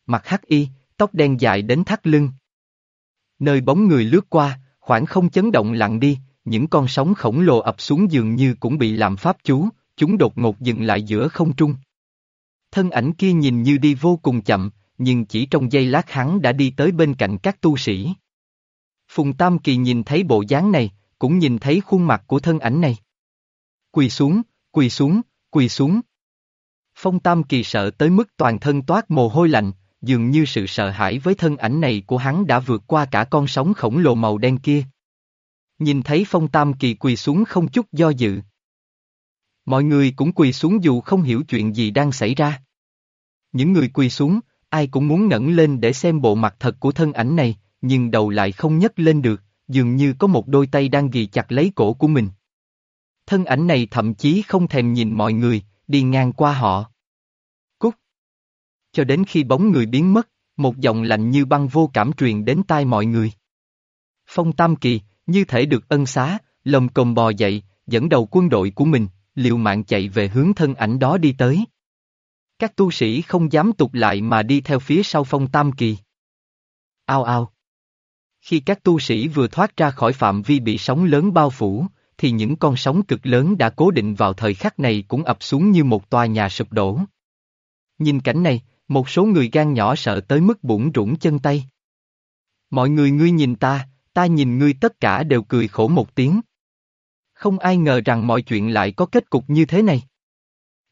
Mặt hắc y, tóc đen dài đến thắt lưng. Nơi bóng người lướt qua, khoảng không chấn động lặng đi, những con sóng khổng lồ ập xuống dường như cũng bị làm pháp chú, chúng đột ngột dừng lại giữa không trung. Thân ảnh kia nhìn như đi vô cùng chậm, nhưng chỉ trong giây lát hắn đã đi tới bên cạnh các tu sĩ. Phùng Tam Kỳ nhìn thấy bộ dáng này, cũng nhìn thấy khuôn mặt của thân ảnh này. Quỳ xuống, quỳ xuống, quỳ xuống. Phong Tam Kỳ sợ tới mức toàn thân toát mồ hôi lạnh, dường như sự sợ hãi với thân ảnh này của hắn đã vượt qua cả con sóng khổng lồ màu đen kia. Nhìn thấy Phong Tam Kỳ quỳ xuống không chút do dự. Mọi người cũng quỳ xuống dù không hiểu chuyện gì đang xảy ra. Những người quỳ xuống, ai cũng muốn ngẩng lên để xem bộ mặt thật của thân ảnh này, nhưng đầu lại không nhấc lên được, dường như có một đôi tay đang ghi chặt lấy cổ của mình. Thân ảnh này thậm chí không thèm nhìn mọi người, đi ngang qua họ. Cho đến khi bóng người biến mất, một giọng lạnh như băng vô cảm truyền đến tai mọi người. Phong Tam Kỳ, như thể được ân xá, lồng cồm bò dậy, dẫn đầu quân đội của mình, liều mạng chạy về hướng thân ảnh đó đi tới. Các tu sĩ không dám tục lại mà đi theo phía sau phong tam kỳ. Ao ao. Khi các tu sĩ vừa thoát ra khỏi phạm vi bị sóng lớn bao phủ, thì những con sóng cực lớn đã cố định vào thời khắc này cũng ập xuống như một tòa nhà sụp đổ. Nhìn cảnh này, một số người gan nhỏ sợ tới mức bụng rủng chân tay. Mọi người ngươi nhìn ta, ta nhìn ngươi tất cả đều cười khổ một tiếng. Không ai ngờ rằng mọi chuyện lại có kết cục như thế này.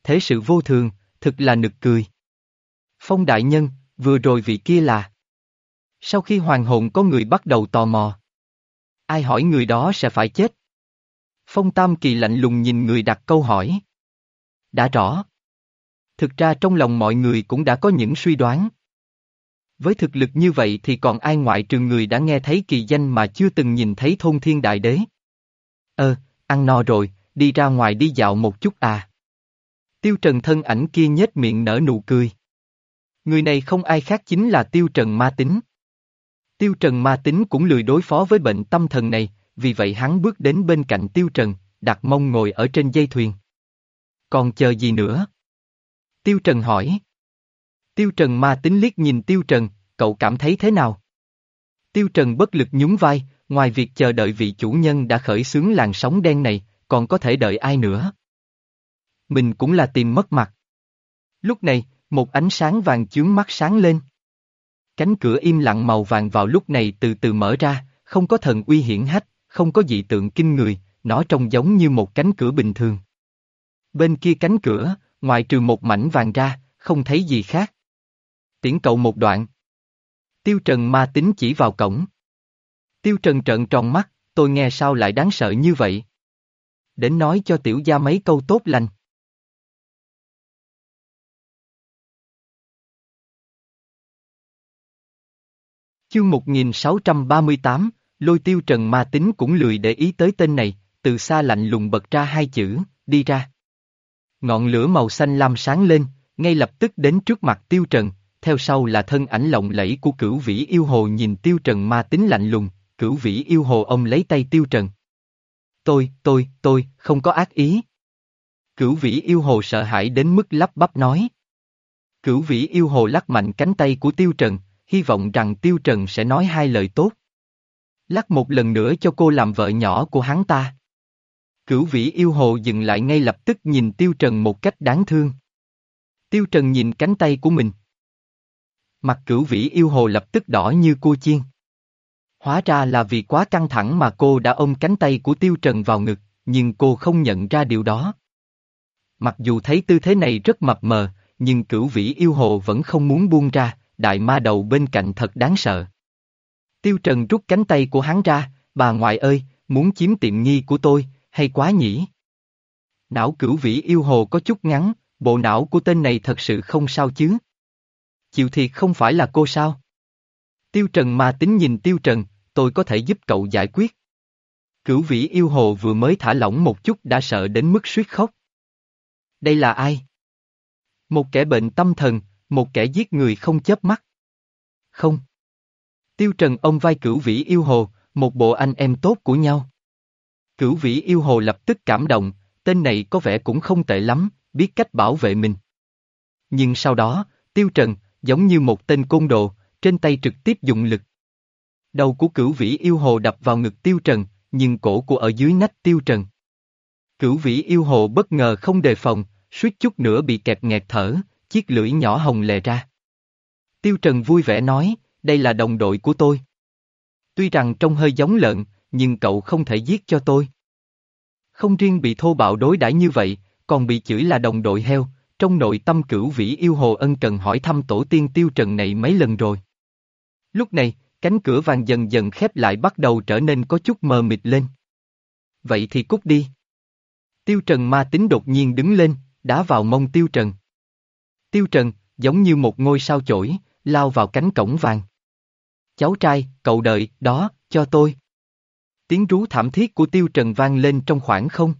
Thế sự vô thường, thực là nực cười. Phong đại nhân, vừa rồi vị kia là... Sau khi hoàng hồn có người bắt đầu tò mò. Ai hỏi người đó sẽ phải chết. Phong Tam Kỳ lạnh lùng nhìn người đặt câu hỏi. Đã rõ. Thực ra trong lòng mọi người cũng đã có những suy đoán. Với thực lực như vậy thì còn ai ngoại trừ người đã nghe thấy kỳ danh mà chưa từng nhìn thấy thôn thiên đại đế. Ơ, ăn no rồi, đi ra ngoài đi dạo một chút à. Tiêu Trần thân ảnh kia nhếch miệng nở nụ cười. Người này không ai khác chính là Tiêu Trần ma tính. Tiêu Trần ma tính cũng lười đối phó với bệnh tâm thần này, vì vậy hắn bước đến bên cạnh Tiêu Trần, đặt mông ngồi ở trên dây thuyền. Còn chờ gì nữa? Tiêu Trần hỏi. Tiêu Trần ma tính liếc nhìn Tiêu Trần, cậu cảm thấy thế nào? Tiêu Trần bất lực nhún vai, ngoài việc chờ đợi vị chủ nhân đã khởi xướng làn sóng đen này, còn có thể đợi ai nữa? Mình cũng là tìm mất mặt. Lúc này, một ánh sáng vàng chướng mắt sáng lên. Cánh cửa im lặng màu vàng vào lúc này từ từ mở ra, không có thần uy hiển hách, không có dị tượng kinh người, nó trông giống như một cánh cửa bình thường. Bên kia cánh cửa, ngoài trừ một mảnh vàng ra, không thấy gì khác. Tiễn cậu một đoạn. Tiêu Trần ma tính chỉ vào cổng. Tiêu Trần trợn tròn mắt, tôi nghe sao lại đáng sợ như vậy. Đến nói cho tiểu gia mấy câu tốt lành. Chương 1638, lôi tiêu trần ma tính cũng lười để ý tới tên này, từ xa lạnh lùng bật ra hai chữ, đi ra. Ngọn lửa màu xanh lam sáng lên, ngay lập tức đến trước mặt tiêu trần, theo sau là thân ảnh lộng lẫy của cửu vĩ yêu hồ nhìn tiêu trần ma tính lạnh lùng, cửu vĩ yêu hồ ông lấy tay tiêu trần. Tôi, tôi, tôi, không có ác ý. Cửu vĩ yêu hồ sợ hãi đến mức lắp bắp nói. Cửu vĩ yêu hồ lắc mạnh cánh tay của tiêu trần, hy vọng rằng tiêu trần sẽ nói hai lời tốt. Lắc một lần nữa cho cô làm vợ nhỏ của hắn ta. Cửu vĩ yêu hồ dừng lại ngay lập tức nhìn Tiêu Trần một cách đáng thương. Tiêu Trần nhìn cánh tay của mình. Mặt cửu vĩ yêu hồ lập tức đỏ như cua chiên. Hóa ra là vì quá căng thẳng mà cô đã ôm cánh tay của Tiêu Trần vào ngực, nhưng cô không nhận ra điều đó. Mặc dù thấy tư thế này rất mập mờ, nhưng cửu vĩ yêu hồ vẫn không muốn buông ra, đại ma đầu bên cạnh thật đáng sợ. Tiêu Trần rút cánh tay của hắn ra, bà ngoại ơi, muốn chiếm tiệm nghi của tôi, hay quá nhỉ? Não cửu vĩ yêu hồ có chút ngắn, bộ não của tên này thật sự không sao chứ. Chịu thiệt không phải là cô sao? Tiêu Trần mà tính nhìn Tiêu Trần, tôi có thể giúp cậu giải quyết. Cửu vĩ yêu hồ vừa mới thả lỏng một chút đã sợ đến mức suýt khóc. Đây là ai? Một kẻ bệnh tâm thần, một kẻ giết người không chớp mắt. Không. Tiêu Trần ông vai cửu vĩ yêu hồ, một bộ anh em tốt của nhau. Cửu vĩ yêu hồ lập tức cảm động, tên này có vẻ cũng không tệ lắm, biết cách bảo vệ mình. Nhưng sau đó, Tiêu Trần, giống như một tên côn đồ, trên tay trực tiếp dùng lực. Đầu của cửu vĩ yêu hồ đập vào ngực Tiêu Trần, nhưng cổ của ở dưới nách Tiêu Trần. Cửu vĩ yêu hồ bất ngờ không đề phòng, suýt chút nữa bị kẹp nghẹt thở, chiếc lưỡi nhỏ hồng lè ra. Tiêu Trần vui vẻ nói, đây là đồng đội của tôi. Tuy rằng trông hơi giống lợn, nhưng cậu không thể giết cho tôi. Không riêng bị thô bạo đối đãi như vậy, còn bị chửi là đồng đội heo, trong nội tâm cửu vĩ yêu hồ ân cần hỏi thăm tổ tiên tiêu trần này mấy lần rồi. Lúc này, cánh cửa vàng dần dần khép lại bắt đầu trở nên có chút mờ mịt lên. Vậy thì cút đi. Tiêu trần ma tính đột nhiên đứng lên, đá vào mông tiêu trần. Tiêu trần, giống như một ngôi sao chổi, lao vào cánh cổng vàng. Cháu trai, cậu đợi, đó, cho tôi. Tiếng rú thảm thiết của Tiêu Trần vang lên trong khoảng không.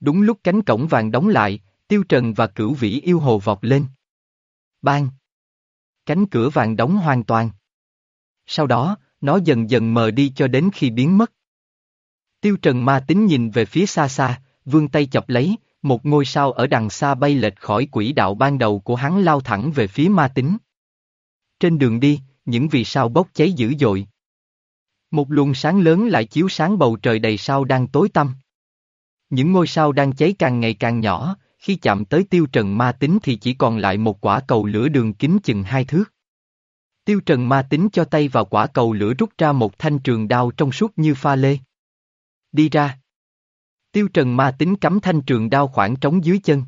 Đúng lúc cánh cổng vàng đóng lại, Tiêu Trần và cửu vĩ yêu hồ vọt lên. Bang! Cánh cửa vàng đóng hoàn toàn. Sau đó, nó dần dần mờ đi cho đến khi biến mất. Tiêu Trần ma tính nhìn về phía xa xa, vươn tay chọc lấy, một ngôi sao ở đằng xa bay lệch khỏi quỹ đạo ban đầu của hắn lao thẳng về phía ma tính. Trên đường đi, những vì sao bốc cháy dữ dội. Một luồng sáng lớn lại chiếu sáng bầu trời đầy sao đang tối tăm. Những ngôi sao đang cháy càng ngày càng nhỏ, khi chạm tới tiêu trần ma tính thì chỉ còn lại một quả cầu lửa đường kính chừng hai thước. Tiêu trần ma tính cho tay vào quả cầu lửa rút ra một thanh trường đao trong suốt như pha lê. Đi ra. Tiêu trần ma tính cắm thanh trường đao khoảng trống dưới chân.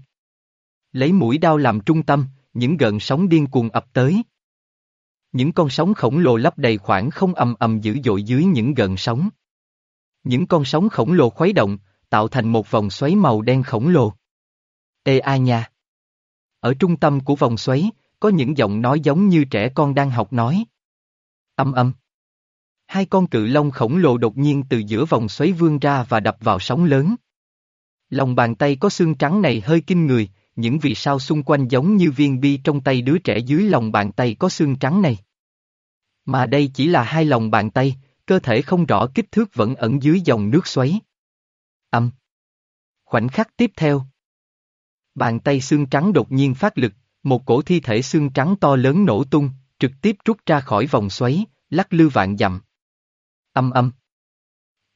Lấy mũi đao làm trung tâm, những gợn sóng điên cuồng ập tới. Những con sóng khổng lồ lấp đầy khoảng không ầm ầm dữ dội dưới những gợn sóng. Những con sóng khổng lồ khuấy động, tạo thành một vòng xoáy màu đen khổng lồ. Ê a nha! Ở trung tâm của vòng xoáy, có những giọng nói giống như trẻ con đang học nói. Âm âm. Hai con cự long khổng lồ đột nhiên từ giữa vòng xoáy vươn ra và đập vào sóng lớn. Lòng bàn tay có xương trắng này hơi kinh người, những vì sao xung quanh giống như viên bi trong tay đứa trẻ dưới lòng bàn tay có xương trắng này. Mà đây chỉ là hai lòng bàn tay, cơ thể không rõ kích thước vẫn ẩn dưới dòng nước xoáy. Âm. Khoảnh khắc tiếp theo. Bàn tay xương trắng đột nhiên phát lực, một cổ thi thể xương trắng to lớn nổ tung, trực tiếp rút ra khỏi vòng xoáy, lắc lư vạn dặm. Âm âm.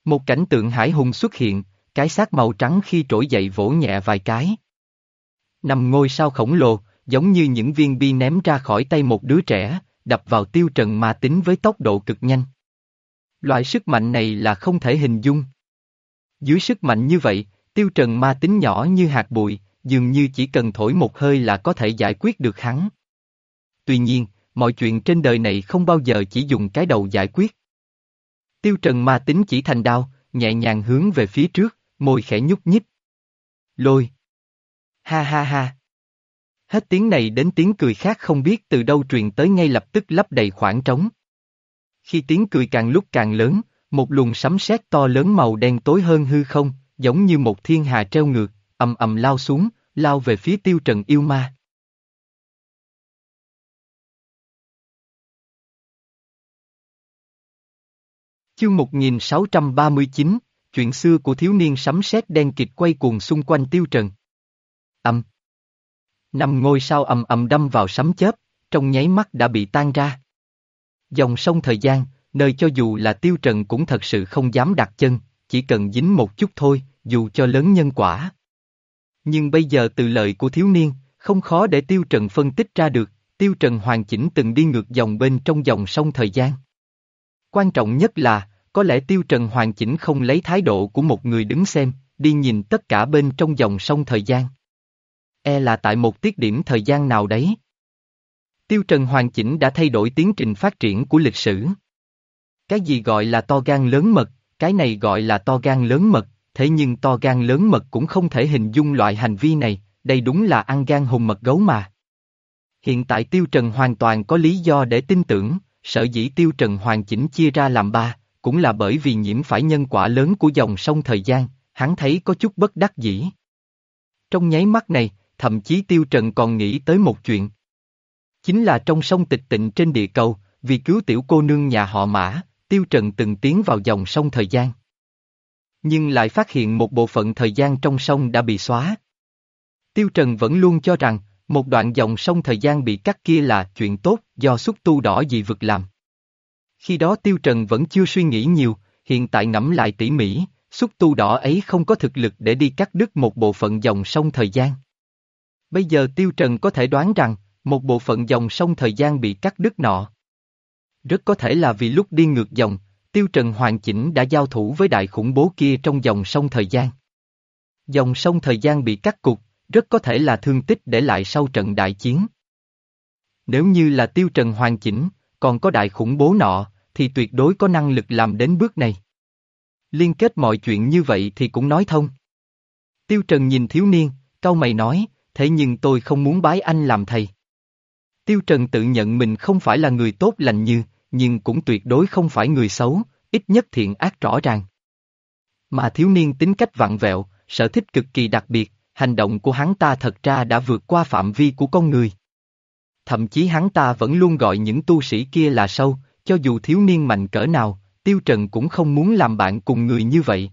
Một cảnh tượng hải hùng xuất hiện, cái xác màu trắng khi trỗi dậy vỗ nhẹ vài cái. Nằm ngôi sao khổng lồ, giống như những viên bi ném ra khỏi tay một đứa trẻ, đập vào tiêu trần mà tính với tốc độ cực nhanh. Loại sức mạnh này là không thể hình dung. Dưới sức mạnh như vậy, tiêu trần ma tính nhỏ như hạt bụi, dường như chỉ cần thổi một hơi là có thể giải quyết được hắn. Tuy nhiên, mọi chuyện trên đời này không bao giờ chỉ dùng cái đầu giải quyết. Tiêu trần ma tính chỉ thành đao, nhẹ nhàng hướng về phía trước, môi khẽ nhúc nhích. Lôi. Ha ha ha. Hết tiếng này đến tiếng cười khác không biết từ đâu truyền tới ngay lập tức lấp đầy khoảng trống. Khi tiếng cười càng lúc càng lớn, một luồng sấm sét to lớn màu đen tối hơn hư không, giống như một thiên hà treo ngược, ầm ầm lao xuống, lao về phía tiêu trần yêu ma. Chương 1639, chuyện xưa của thiếu niên sấm sét đen kịch quay cuồng xung quanh tiêu trần. Âm. Năm ngôi sao ầm ầm đâm vào sấm chớp, trong nháy mắt đã bị tan ra. Dòng sông thời gian, nơi cho dù là tiêu trần cũng thật sự không dám đặt chân, chỉ cần dính một chút thôi, dù cho lớn nhân quả. Nhưng bây giờ từ lời của thiếu niên, không khó để tiêu trần phân tích ra được, tiêu trần hoàn chỉnh từng đi ngược dòng bên trong dòng sông thời gian. Quan trọng nhất là, có lẽ tiêu trần hoàn chỉnh không lấy thái độ của một người đứng xem, đi nhìn tất cả bên trong dòng sông thời gian. E là tại một tiết điểm thời gian nào đấy. Tiêu Trần hoàn chỉnh đã thay đổi tiến trình phát triển của lịch sử. Cái gì gọi là to gan lớn mật, cái này gọi là to gan lớn mật, thế nhưng to gan lớn mật cũng không thể hình dung loại hành vi này, đây đúng là ăn gan hùng mật gấu mà. Hiện tại Tiêu Trần hoàn toàn có lý do để tin tưởng, sở dĩ Tiêu Trần hoàn chỉnh chia ra làm ba, cũng là bởi vì nhiễm phải nhân quả lớn của dòng sông thời gian, hắn thấy có chút bất đắc dĩ. Trong nháy mắt này, thậm chí Tiêu Trần còn nghĩ tới một chuyện. Chính là trong sông tịch tịnh trên địa cầu, vì cứu tiểu cô nương nhà họ Mã, Tiêu Trần từng tiến vào dòng sông thời gian. Nhưng lại phát hiện một bộ phận thời gian trong sông đã bị xóa. Tiêu Trần vẫn luôn cho rằng, một đoạn dòng sông thời gian bị cắt kia là chuyện tốt do xúc tu đỏ dị vực làm. Khi đó Tiêu Trần vẫn chưa suy nghĩ nhiều, hiện tại ngẫm lại tỉ mỉ, xúc tu đỏ ấy không có thực lực để đi cắt đứt một bộ phận dòng sông thời gian. Bây giờ Tiêu Trần có thể đoán rằng, một bộ phận dòng sông thời gian bị cắt đứt nọ. Rất có thể là vì lúc đi ngược dòng, Tiêu Trần hoàn chỉnh đã giao thủ với đại khủng bố kia trong dòng sông thời gian. Dòng sông thời gian bị cắt cục, rất có thể là thương tích để lại sau trận đại chiến. Nếu như là Tiêu Trần hoàn chỉnh, còn có đại khủng bố nọ, thì tuyệt đối có năng lực làm đến bước này. Liên kết mọi chuyện như vậy thì cũng nói thông. Tiêu Trần nhìn thiếu niên, câu mày nói, thế nhưng tôi không muốn bái anh làm thầy. Tiêu Trần tự nhận mình không phải là người tốt lành như, nhưng cũng tuyệt đối không phải người xấu, ít nhất thiện ác rõ ràng. Mà thiếu niên tính cách vặn vẹo, sở thích cực kỳ đặc biệt, hành động của hắn ta thật ra đã vượt qua phạm vi của con người. Thậm chí hắn ta vẫn luôn gọi những tu sĩ kia là sâu, cho dù thiếu niên mạnh cỡ nào, Tiêu Trần cũng không muốn làm bạn cùng người như vậy.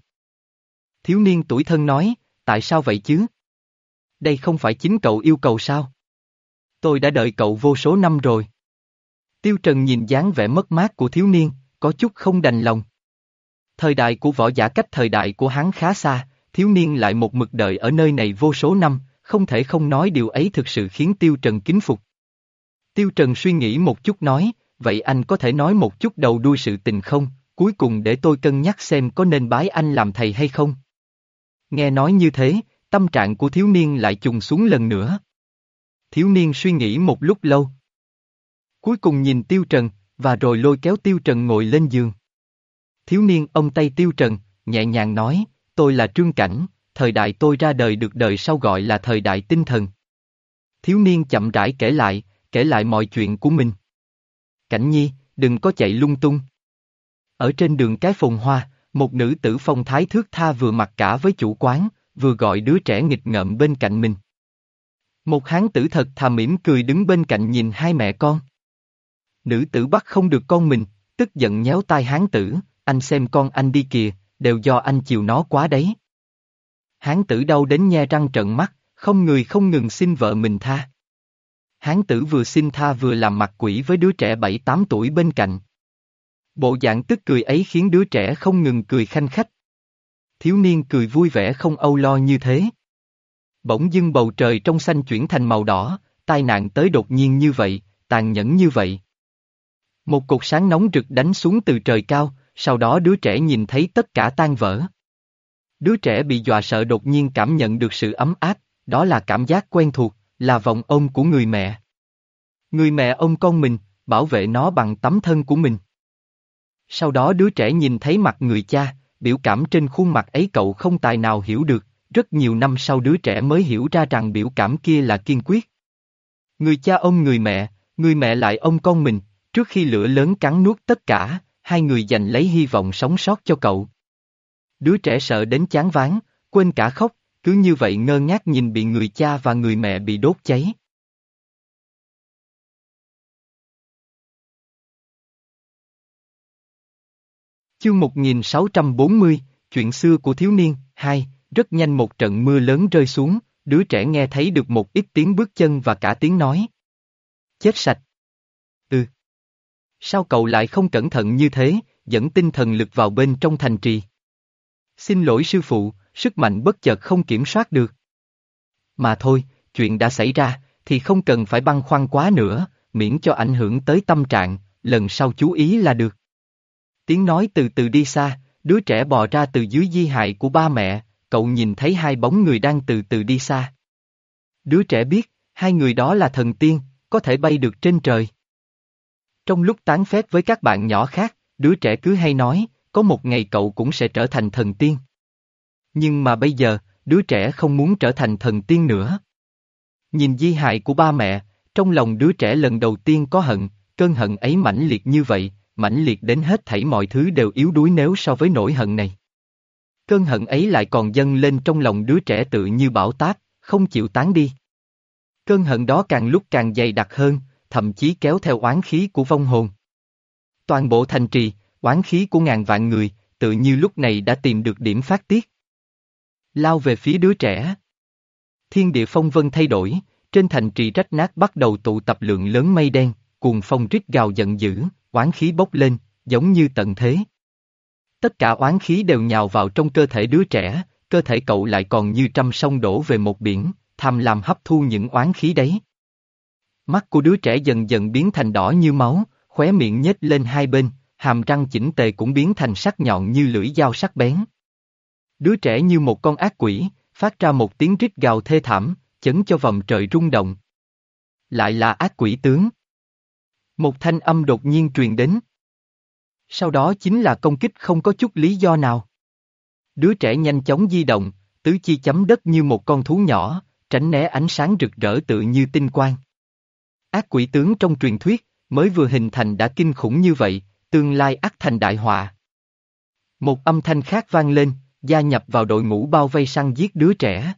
Thiếu niên tuổi thân nói, tại sao vậy chứ? Đây không phải chính cậu yêu cầu sao? Tôi đã đợi cậu vô số năm rồi. Tiêu Trần nhìn dáng vẻ mất mát của thiếu niên, có chút không đành lòng. Thời đại của võ giả cách thời đại của hắn khá xa, thiếu niên lại một mực đợi ở nơi này vô số năm, không thể không nói điều ấy thực sự khiến Tiêu Trần kính phục. Tiêu Trần suy nghĩ một chút nói, vậy anh có thể nói một chút đầu đuôi sự tình không, cuối cùng để tôi cân nhắc xem có nên bái anh làm thầy hay không. Nghe nói như thế, tâm trạng của thiếu niên lại trùng xuống lần nữa. Thiếu niên suy nghĩ một lúc lâu. Cuối cùng nhìn Tiêu Trần, và rồi lôi kéo Tiêu Trần ngồi lên giường. Thiếu niên ông tay Tiêu Trần, nhẹ nhàng nói, tôi là Trương Cảnh, thời đại tôi ra đời được đời sau gọi là thời đại tinh thần. Thiếu niên chậm rãi kể lại, kể lại mọi chuyện của mình. Cảnh nhi, đừng có chạy lung tung. Ở trên đường cái phồn hoa, một nữ tử phong thái thước tha vừa mặc cả với chủ quán, vừa gọi đứa trẻ nghịch ngợm bên cạnh mình. Một hán tử thật thà mỉm cười đứng bên cạnh nhìn hai mẹ con. Nữ tử bắt không được con mình, tức giận nhéo tai hán tử, anh xem con anh đi kìa, đều do anh chiều nó quá đấy. Hán tử đau đến nhe răng trợn mắt, không người không ngừng xin vợ mình tha. Hán tử vừa xin tha vừa làm mặt quỷ với đứa trẻ 7-8 tuổi bên cạnh. Bộ dạng tức cười ấy khiến đứa trẻ không ngừng cười khanh khách. Thiếu niên cười vui vẻ không âu lo như thế. Bỗng dưng bầu trời trong xanh chuyển thành màu đỏ, tai nạn tới đột nhiên như vậy, tàn nhẫn như vậy. Một cột sáng nóng rực đánh xuống từ trời cao, sau đó đứa trẻ nhìn thấy tất cả tan vỡ. Đứa trẻ bị dọa sợ đột nhiên cảm nhận được sự ấm áp, đó là cảm giác quen thuộc, là vòng ôm của người mẹ. Người mẹ ôm con mình, bảo vệ nó bằng tấm thân của mình. Sau đó đứa trẻ nhìn thấy mặt người cha, biểu cảm trên khuôn mặt ấy cậu không tài nào hiểu được, rất nhiều năm sau đứa trẻ mới hiểu ra rằng biểu cảm kia là kiên quyết. Người cha ôm người mẹ, người mẹ lại ôm con mình, trước khi lửa lớn cắn nuốt tất cả, hai người giành lấy hy vọng sống sót cho cậu. Đứa trẻ sợ đến chán ván, quên cả khóc, cứ như vậy ngơ ngác nhìn bị người cha và người mẹ bị đốt cháy. Chương 1640, chuyện xưa của thiếu niên, hai, rất nhanh một trận mưa lớn rơi xuống, đứa trẻ nghe thấy được một ít tiếng bước chân và cả tiếng nói. Chết sạch. Ừ. Sao cậu lại không cẩn thận như thế, dẫn tinh thần lực vào bên trong thành trì? Xin lỗi sư phụ, sức mạnh bất chợt không kiểm soát được. Mà thôi, chuyện đã xảy ra, thì không cần phải băn khoăn quá nữa, miễn cho ảnh hưởng tới tâm trạng, lần sau chú ý là được. Tiếng nói từ từ đi xa, đứa trẻ bò ra từ dưới di hại của ba mẹ, cậu nhìn thấy hai bóng người đang từ từ đi xa. Đứa trẻ biết, hai người đó là thần tiên, có thể bay được trên trời. Trong lúc tán phép với các bạn nhỏ khác, đứa trẻ cứ hay nói, có một ngày cậu cũng sẽ trở thành thần tiên. Nhưng mà bây giờ, đứa trẻ không muốn trở thành thần tiên nữa. Nhìn di hại của ba mẹ, trong lòng đứa trẻ lần đầu tiên có hận, cơn hận ấy mãnh liệt như vậy, mãnh liệt đến hết thảy mọi thứ đều yếu đuối nếu so với nỗi hận này. Cơn hận ấy lại còn dâng lên trong lòng đứa trẻ tự như bão táp, không chịu tán đi. Cơn hận đó càng lúc càng dày đặc hơn, thậm chí kéo theo oán khí của vong hồn. Toàn bộ thành trì, oán khí của ngàn vạn người, tự như lúc này đã tìm được điểm phát tiết. Lao về phía đứa trẻ. Thiên địa phong vân thay đổi, trên thành trì rách nát bắt đầu tụ tập lượng lớn mây đen, cuồng phong rít gào giận dữ, oán khí bốc lên, giống như tận thế. Tất cả oán khí đều nhào vào trong cơ thể đứa trẻ, cơ thể cậu lại còn như trăm sông đổ về một biển, tham làm hấp thu những oán khí đấy. Mắt của đứa trẻ dần dần biến thành đỏ như máu, khóe miệng nhếch lên hai bên, hàm răng chỉnh tề cũng biến thành sắc nhọn như lưỡi dao sắc bén. Đứa trẻ như một con ác quỷ, phát ra một tiếng rít gào thê thảm, chấn cho vòng trời rung động. Lại là ác quỷ tướng. Một thanh âm đột nhiên truyền đến. Sau đó chính là công kích không có chút lý do nào. Đứa trẻ nhanh chóng di động, tứ chi chấm đất như một con thú nhỏ, tránh né ánh sáng rực rỡ tự như tinh quang. Ác quỷ tướng trong truyền thuyết, mới vừa hình thành đã kinh khủng như vậy, tương lai ác thành đại họa. Một âm thanh khác vang lên, gia nhập vào đội ngũ bao vây săn giết đứa trẻ.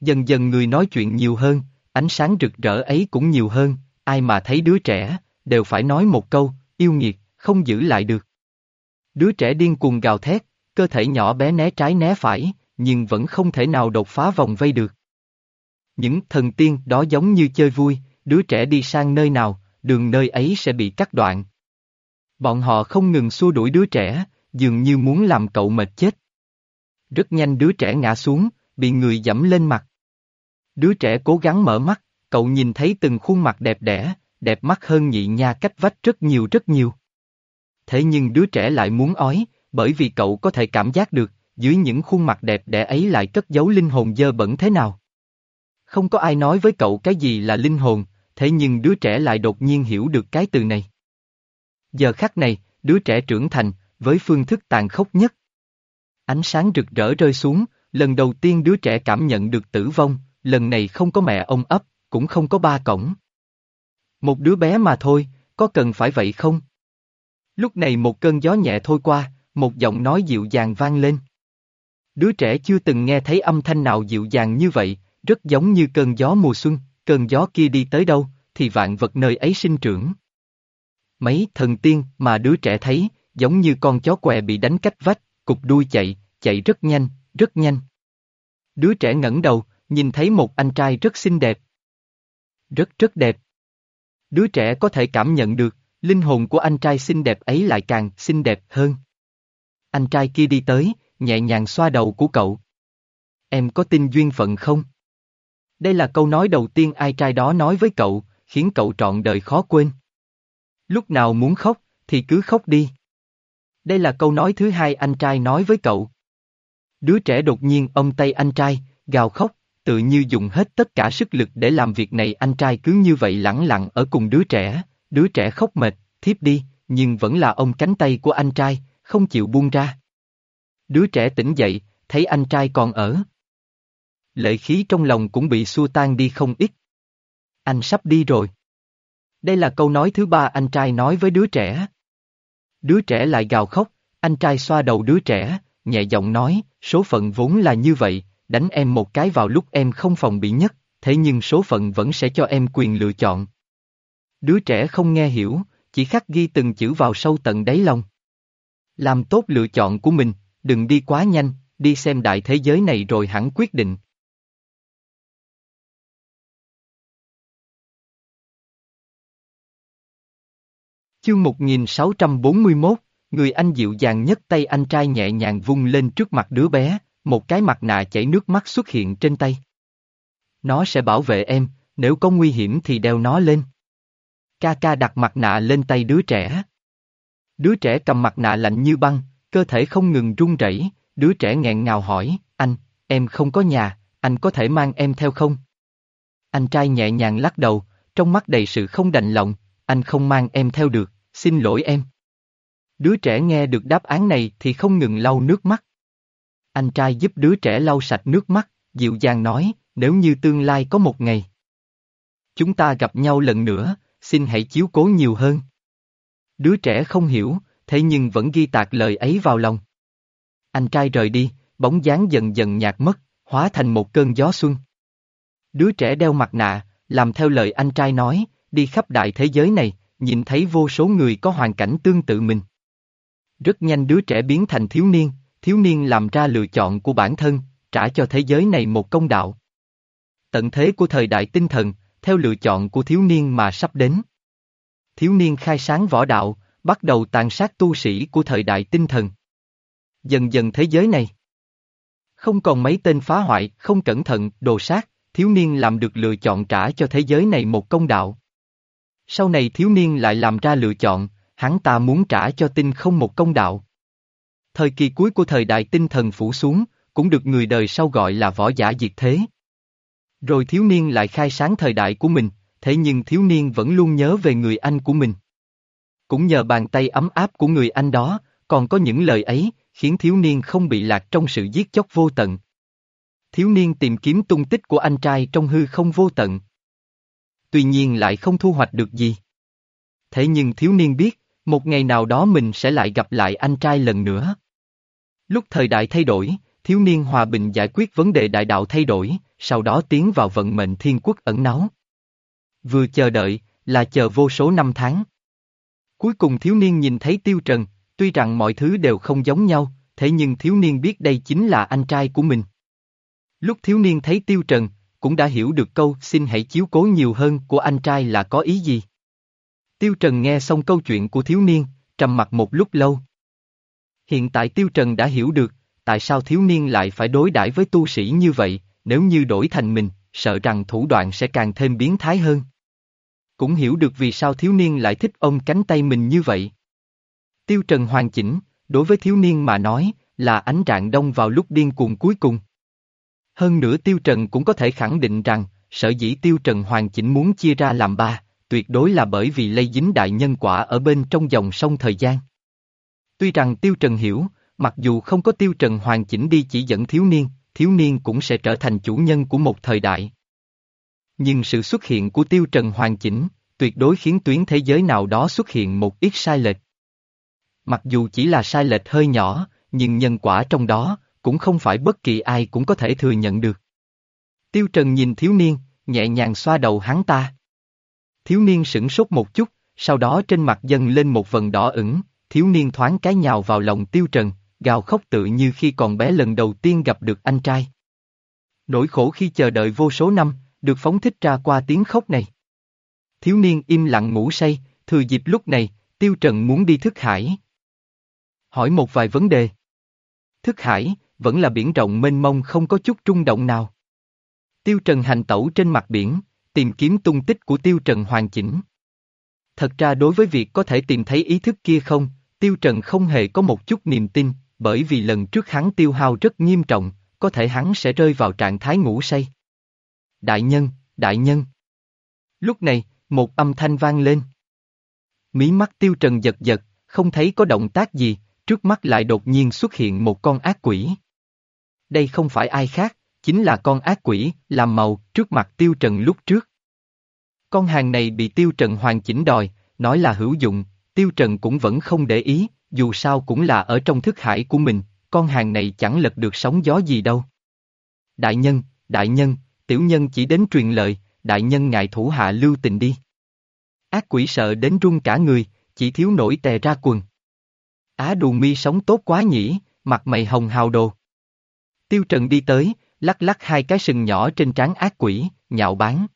Dần dần người nói chuyện nhiều hơn, ánh sáng rực rỡ ấy cũng nhiều hơn, ai mà thấy đứa trẻ, đều phải nói một câu, yêu nghiệt, không giữ lại được. Đứa trẻ điên cuồng gào thét, cơ thể nhỏ bé né trái né phải, nhưng vẫn không thể nào đột phá vòng vây được. Những thần tiên đó giống như chơi vui, đứa trẻ đi sang nơi nào, đường nơi ấy sẽ bị cắt đoạn. Bọn họ không ngừng xua đuổi đứa trẻ, dường như muốn làm cậu mệt chết. Rất nhanh đứa trẻ ngã xuống, bị người dẫm lên mặt. Đứa trẻ cố gắng mở mắt, cậu nhìn thấy từng khuôn mặt đẹp đẽ, đẹp mắt hơn nhị nha cách vách rất nhiều rất nhiều. Thế nhưng đứa trẻ lại muốn ói, bởi vì cậu có thể cảm giác được, dưới những khuôn mặt đẹp đẽ ấy lại cất giấu linh hồn dơ bẩn thế nào. Không có ai nói với cậu cái gì là linh hồn, thế nhưng đứa trẻ lại đột nhiên hiểu được cái từ này. Giờ khắc này, đứa trẻ trưởng thành, với phương thức tàn khốc nhất. Ánh sáng rực rỡ rơi xuống, lần đầu tiên đứa trẻ cảm nhận được tử vong, lần này không có mẹ ông ấp, cũng không có ba cổng. Một đứa bé mà thôi, có cần phải vậy không? Lúc này một cơn gió nhẹ thôi qua, một giọng nói dịu dàng vang lên. Đứa trẻ chưa từng nghe thấy âm thanh nào dịu dàng như vậy, rất giống như cơn gió mùa xuân, cơn gió kia đi tới đâu, thì vạn vật nơi ấy sinh trưởng. Mấy thần tiên mà đứa trẻ thấy, giống như con chó què bị đánh cách vách, cục đuôi chạy, chạy rất nhanh, rất nhanh. Đứa trẻ ngẩng đầu, nhìn thấy một anh trai rất xinh đẹp. Rất rất đẹp. Đứa trẻ có thể cảm nhận được, linh hồn của anh trai xinh đẹp ấy lại càng xinh đẹp hơn. Anh trai kia đi tới, nhẹ nhàng xoa đầu của cậu. Em có tin duyên phận không? Đây là câu nói đầu tiên ai trai đó nói với cậu, khiến cậu trọn đời khó quên. Lúc nào muốn khóc, thì cứ khóc đi. Đây là câu nói thứ hai anh trai nói với cậu. Đứa trẻ đột nhiên ôm tay anh trai, gào khóc, tự như dùng hết tất cả sức lực để làm việc này anh trai cứ như vậy lẳng lặng ở cùng đứa trẻ, đứa trẻ khóc mệt, thiếp đi, nhưng vẫn là ông cánh tay của anh trai, không chịu buông ra. Đứa trẻ tỉnh dậy, thấy anh trai còn ở. Lệ khí trong lòng cũng bị xua tan đi không ít. Anh sắp đi rồi. Đây là câu nói thứ ba anh trai nói với đứa trẻ. Đứa trẻ lại gào khóc, anh trai xoa đầu đứa trẻ, nhẹ giọng nói, số phận vốn là như vậy, đánh em một cái vào lúc em không phòng bị nhất, thế nhưng số phận vẫn sẽ cho em quyền lựa chọn. Đứa trẻ không nghe hiểu, chỉ khắc ghi từng chữ vào sâu tận đáy lòng. Làm tốt lựa chọn của mình, đừng đi quá nhanh, đi xem đại thế giới này rồi hẳn quyết định. Chương 1641, người anh dịu dàng nhất tay anh trai nhẹ nhàng vung lên trước mặt đứa bé, một cái mặt nạ chảy nước mắt xuất hiện trên tay. Nó sẽ bảo vệ em, nếu có nguy hiểm thì đeo nó lên. Ca ca đặt mặt nạ lên tay đứa trẻ. Đứa trẻ cầm mặt nạ lạnh như băng, cơ thể không ngừng run rẩy. đứa trẻ nghẹn ngào hỏi, anh, em không có nhà, anh có thể mang em theo không? Anh trai nhẹ nhàng lắc đầu, trong mắt đầy sự không đành lòng, anh không mang em theo được, xin lỗi em. Đứa trẻ nghe được đáp án này thì không ngừng lau nước mắt. Anh trai giúp đứa trẻ lau sạch nước mắt, dịu dàng nói, nếu như tương lai có một ngày. Chúng ta gặp nhau lần nữa, xin hãy chiếu cố nhiều hơn. Đứa trẻ không hiểu, thế nhưng vẫn ghi tạc lời ấy vào lòng. Anh trai rời đi, bóng dáng dần dần nhạt mất, hóa thành một cơn gió xuân. Đứa trẻ đeo mặt nạ, làm theo lời anh trai nói, đi khắp đại thế giới này, nhìn thấy vô số người có hoàn cảnh tương tự mình. Rất nhanh đứa trẻ biến thành thiếu niên, thiếu niên làm ra lựa chọn của bản thân, trả cho thế giới này một công đạo. Tận thế của thời đại tinh thần, theo lựa chọn của thiếu niên mà sắp đến. Thiếu niên khai sáng võ đạo, bắt đầu tàn sát tu sĩ của thời đại tinh thần. Dần dần thế giới này. Không còn mấy tên phá hoại, không cẩn thận, đồ sát, thiếu niên làm được lựa chọn trả cho thế giới này một công đạo. Sau này thiếu niên lại làm ra lựa chọn, hắn ta muốn trả cho tinh không một công đạo. Thời kỳ cuối của thời đại tinh thần phủ xuống, cũng được người đời sau gọi là võ giả diệt thế. Rồi thiếu niên lại khai sáng thời đại của mình, thế nhưng thiếu niên vẫn luôn nhớ về người anh của mình. Cũng nhờ bàn tay ấm áp của người anh đó, còn có những lời ấy, khiến thiếu niên không bị lạc trong sự giết chóc vô tận. Thiếu niên tìm kiếm tung tích của anh trai trong hư không vô tận. Tuy nhiên lại không thu hoạch được gì. Thế nhưng thiếu niên biết, một ngày nào đó mình sẽ lại gặp lại anh trai lần nữa. Lúc thời đại thay đổi, thiếu niên hòa bình giải quyết vấn đề đại đạo thay đổi, sau đó tiến vào vận mệnh thiên quốc ẩn náu. Vừa chờ đợi, là chờ vô số năm tháng. Cuối cùng thiếu niên nhìn thấy tiêu trần, tuy rằng mọi thứ đều không giống nhau, thế nhưng thiếu niên biết đây chính là anh trai của mình. Lúc thiếu niên thấy tiêu trần, cũng đã hiểu được câu xin hãy chiếu cố nhiều hơn của anh trai là có ý gì. Tiêu Trần nghe xong câu chuyện của thiếu niên, trầm mặt một lúc lâu. Hiện tại Tiêu Trần đã hiểu được, tại sao thiếu niên lại phải đối đãi với tu sĩ như vậy, nếu như đổi thành mình, sợ rằng thủ đoạn sẽ càng thêm biến thái hơn. Cũng hiểu được vì sao thiếu niên lại thích ôm cánh tay mình như vậy. Tiêu Trần hoàn chỉnh, đối với thiếu niên mà nói, là ánh rạng đông vào lúc điên cuồng cuối cùng. Hơn nữa Tiêu Trần cũng có thể khẳng định rằng, sở dĩ Tiêu Trần hoàn chỉnh muốn chia ra làm ba, tuyệt đối là bởi vì lây dính đại nhân quả ở bên trong dòng sông thời gian. Tuy rằng Tiêu Trần hiểu, mặc dù không có Tiêu Trần hoàn chỉnh đi chỉ dẫn thiếu niên, thiếu niên cũng sẽ trở thành chủ nhân của một thời đại. Nhưng sự xuất hiện của Tiêu Trần hoàn chỉnh, tuyệt đối khiến tuyến thế giới nào đó xuất hiện một ít sai lệch. Mặc dù chỉ là sai lệch hơi nhỏ, nhưng nhân quả trong đó, cũng không phải bất kỳ ai cũng có thể thừa nhận được. Tiêu Trần nhìn thiếu niên, nhẹ nhàng xoa đầu hắn ta. Thiếu niên sửng sốt một chút, sau đó trên mặt dần lên một vần đỏ ửng, thiếu niên thoáng cái nhào vào lòng Tiêu Trần, gào khóc tự như khi còn bé lần đầu tiên gặp được anh trai. Nỗi khổ khi chờ đợi vô số năm, được phóng thích ra qua tiếng khóc này. Thiếu niên im lặng ngủ say, thừa dịp lúc này, Tiêu Trần muốn đi thức hải. Hỏi một vài vấn đề. Thức hải, vẫn là biển rộng mênh mông không có chút trung động nào. Tiêu Trần hành tẩu trên mặt biển, tìm kiếm tung tích của Tiêu Trần hoàn chỉnh. Thật ra đối với việc có thể tìm thấy ý thức kia không, Tiêu Trần không hề có một chút niềm tin, bởi vì lần trước hắn tiêu hao rất nghiêm trọng, có thể hắn sẽ rơi vào trạng thái ngủ say. Đại nhân, đại nhân. Lúc này, một âm thanh vang lên. Mí mắt Tiêu Trần giật giật, không thấy có động tác gì, trước mắt lại đột nhiên xuất hiện một con ác quỷ. Đây không phải ai khác, chính là con ác quỷ, làm màu, trước mặt Tiêu Trần lúc trước. Con hàng này bị Tiêu Trần hoàn chỉnh đòi, nói là hữu dụng, Tiêu Trần cũng vẫn không để ý, dù sao cũng là ở trong thức hải của mình, con hàng này chẳng lật được sóng gió gì đâu. Đại nhân, đại nhân, tiểu nhân chỉ đến truyền lời, đại nhân ngài thủ hạ lưu tình đi. Ác quỷ sợ đến run cả người, chỉ thiếu nổi tè ra quần. Á đù mi sống tốt quá nhỉ, mặt mày hồng hào đồ. Tiêu Trần đi tới, lắc lắc hai cái sừng nhỏ trên trán ác quỷ, nhạo báng.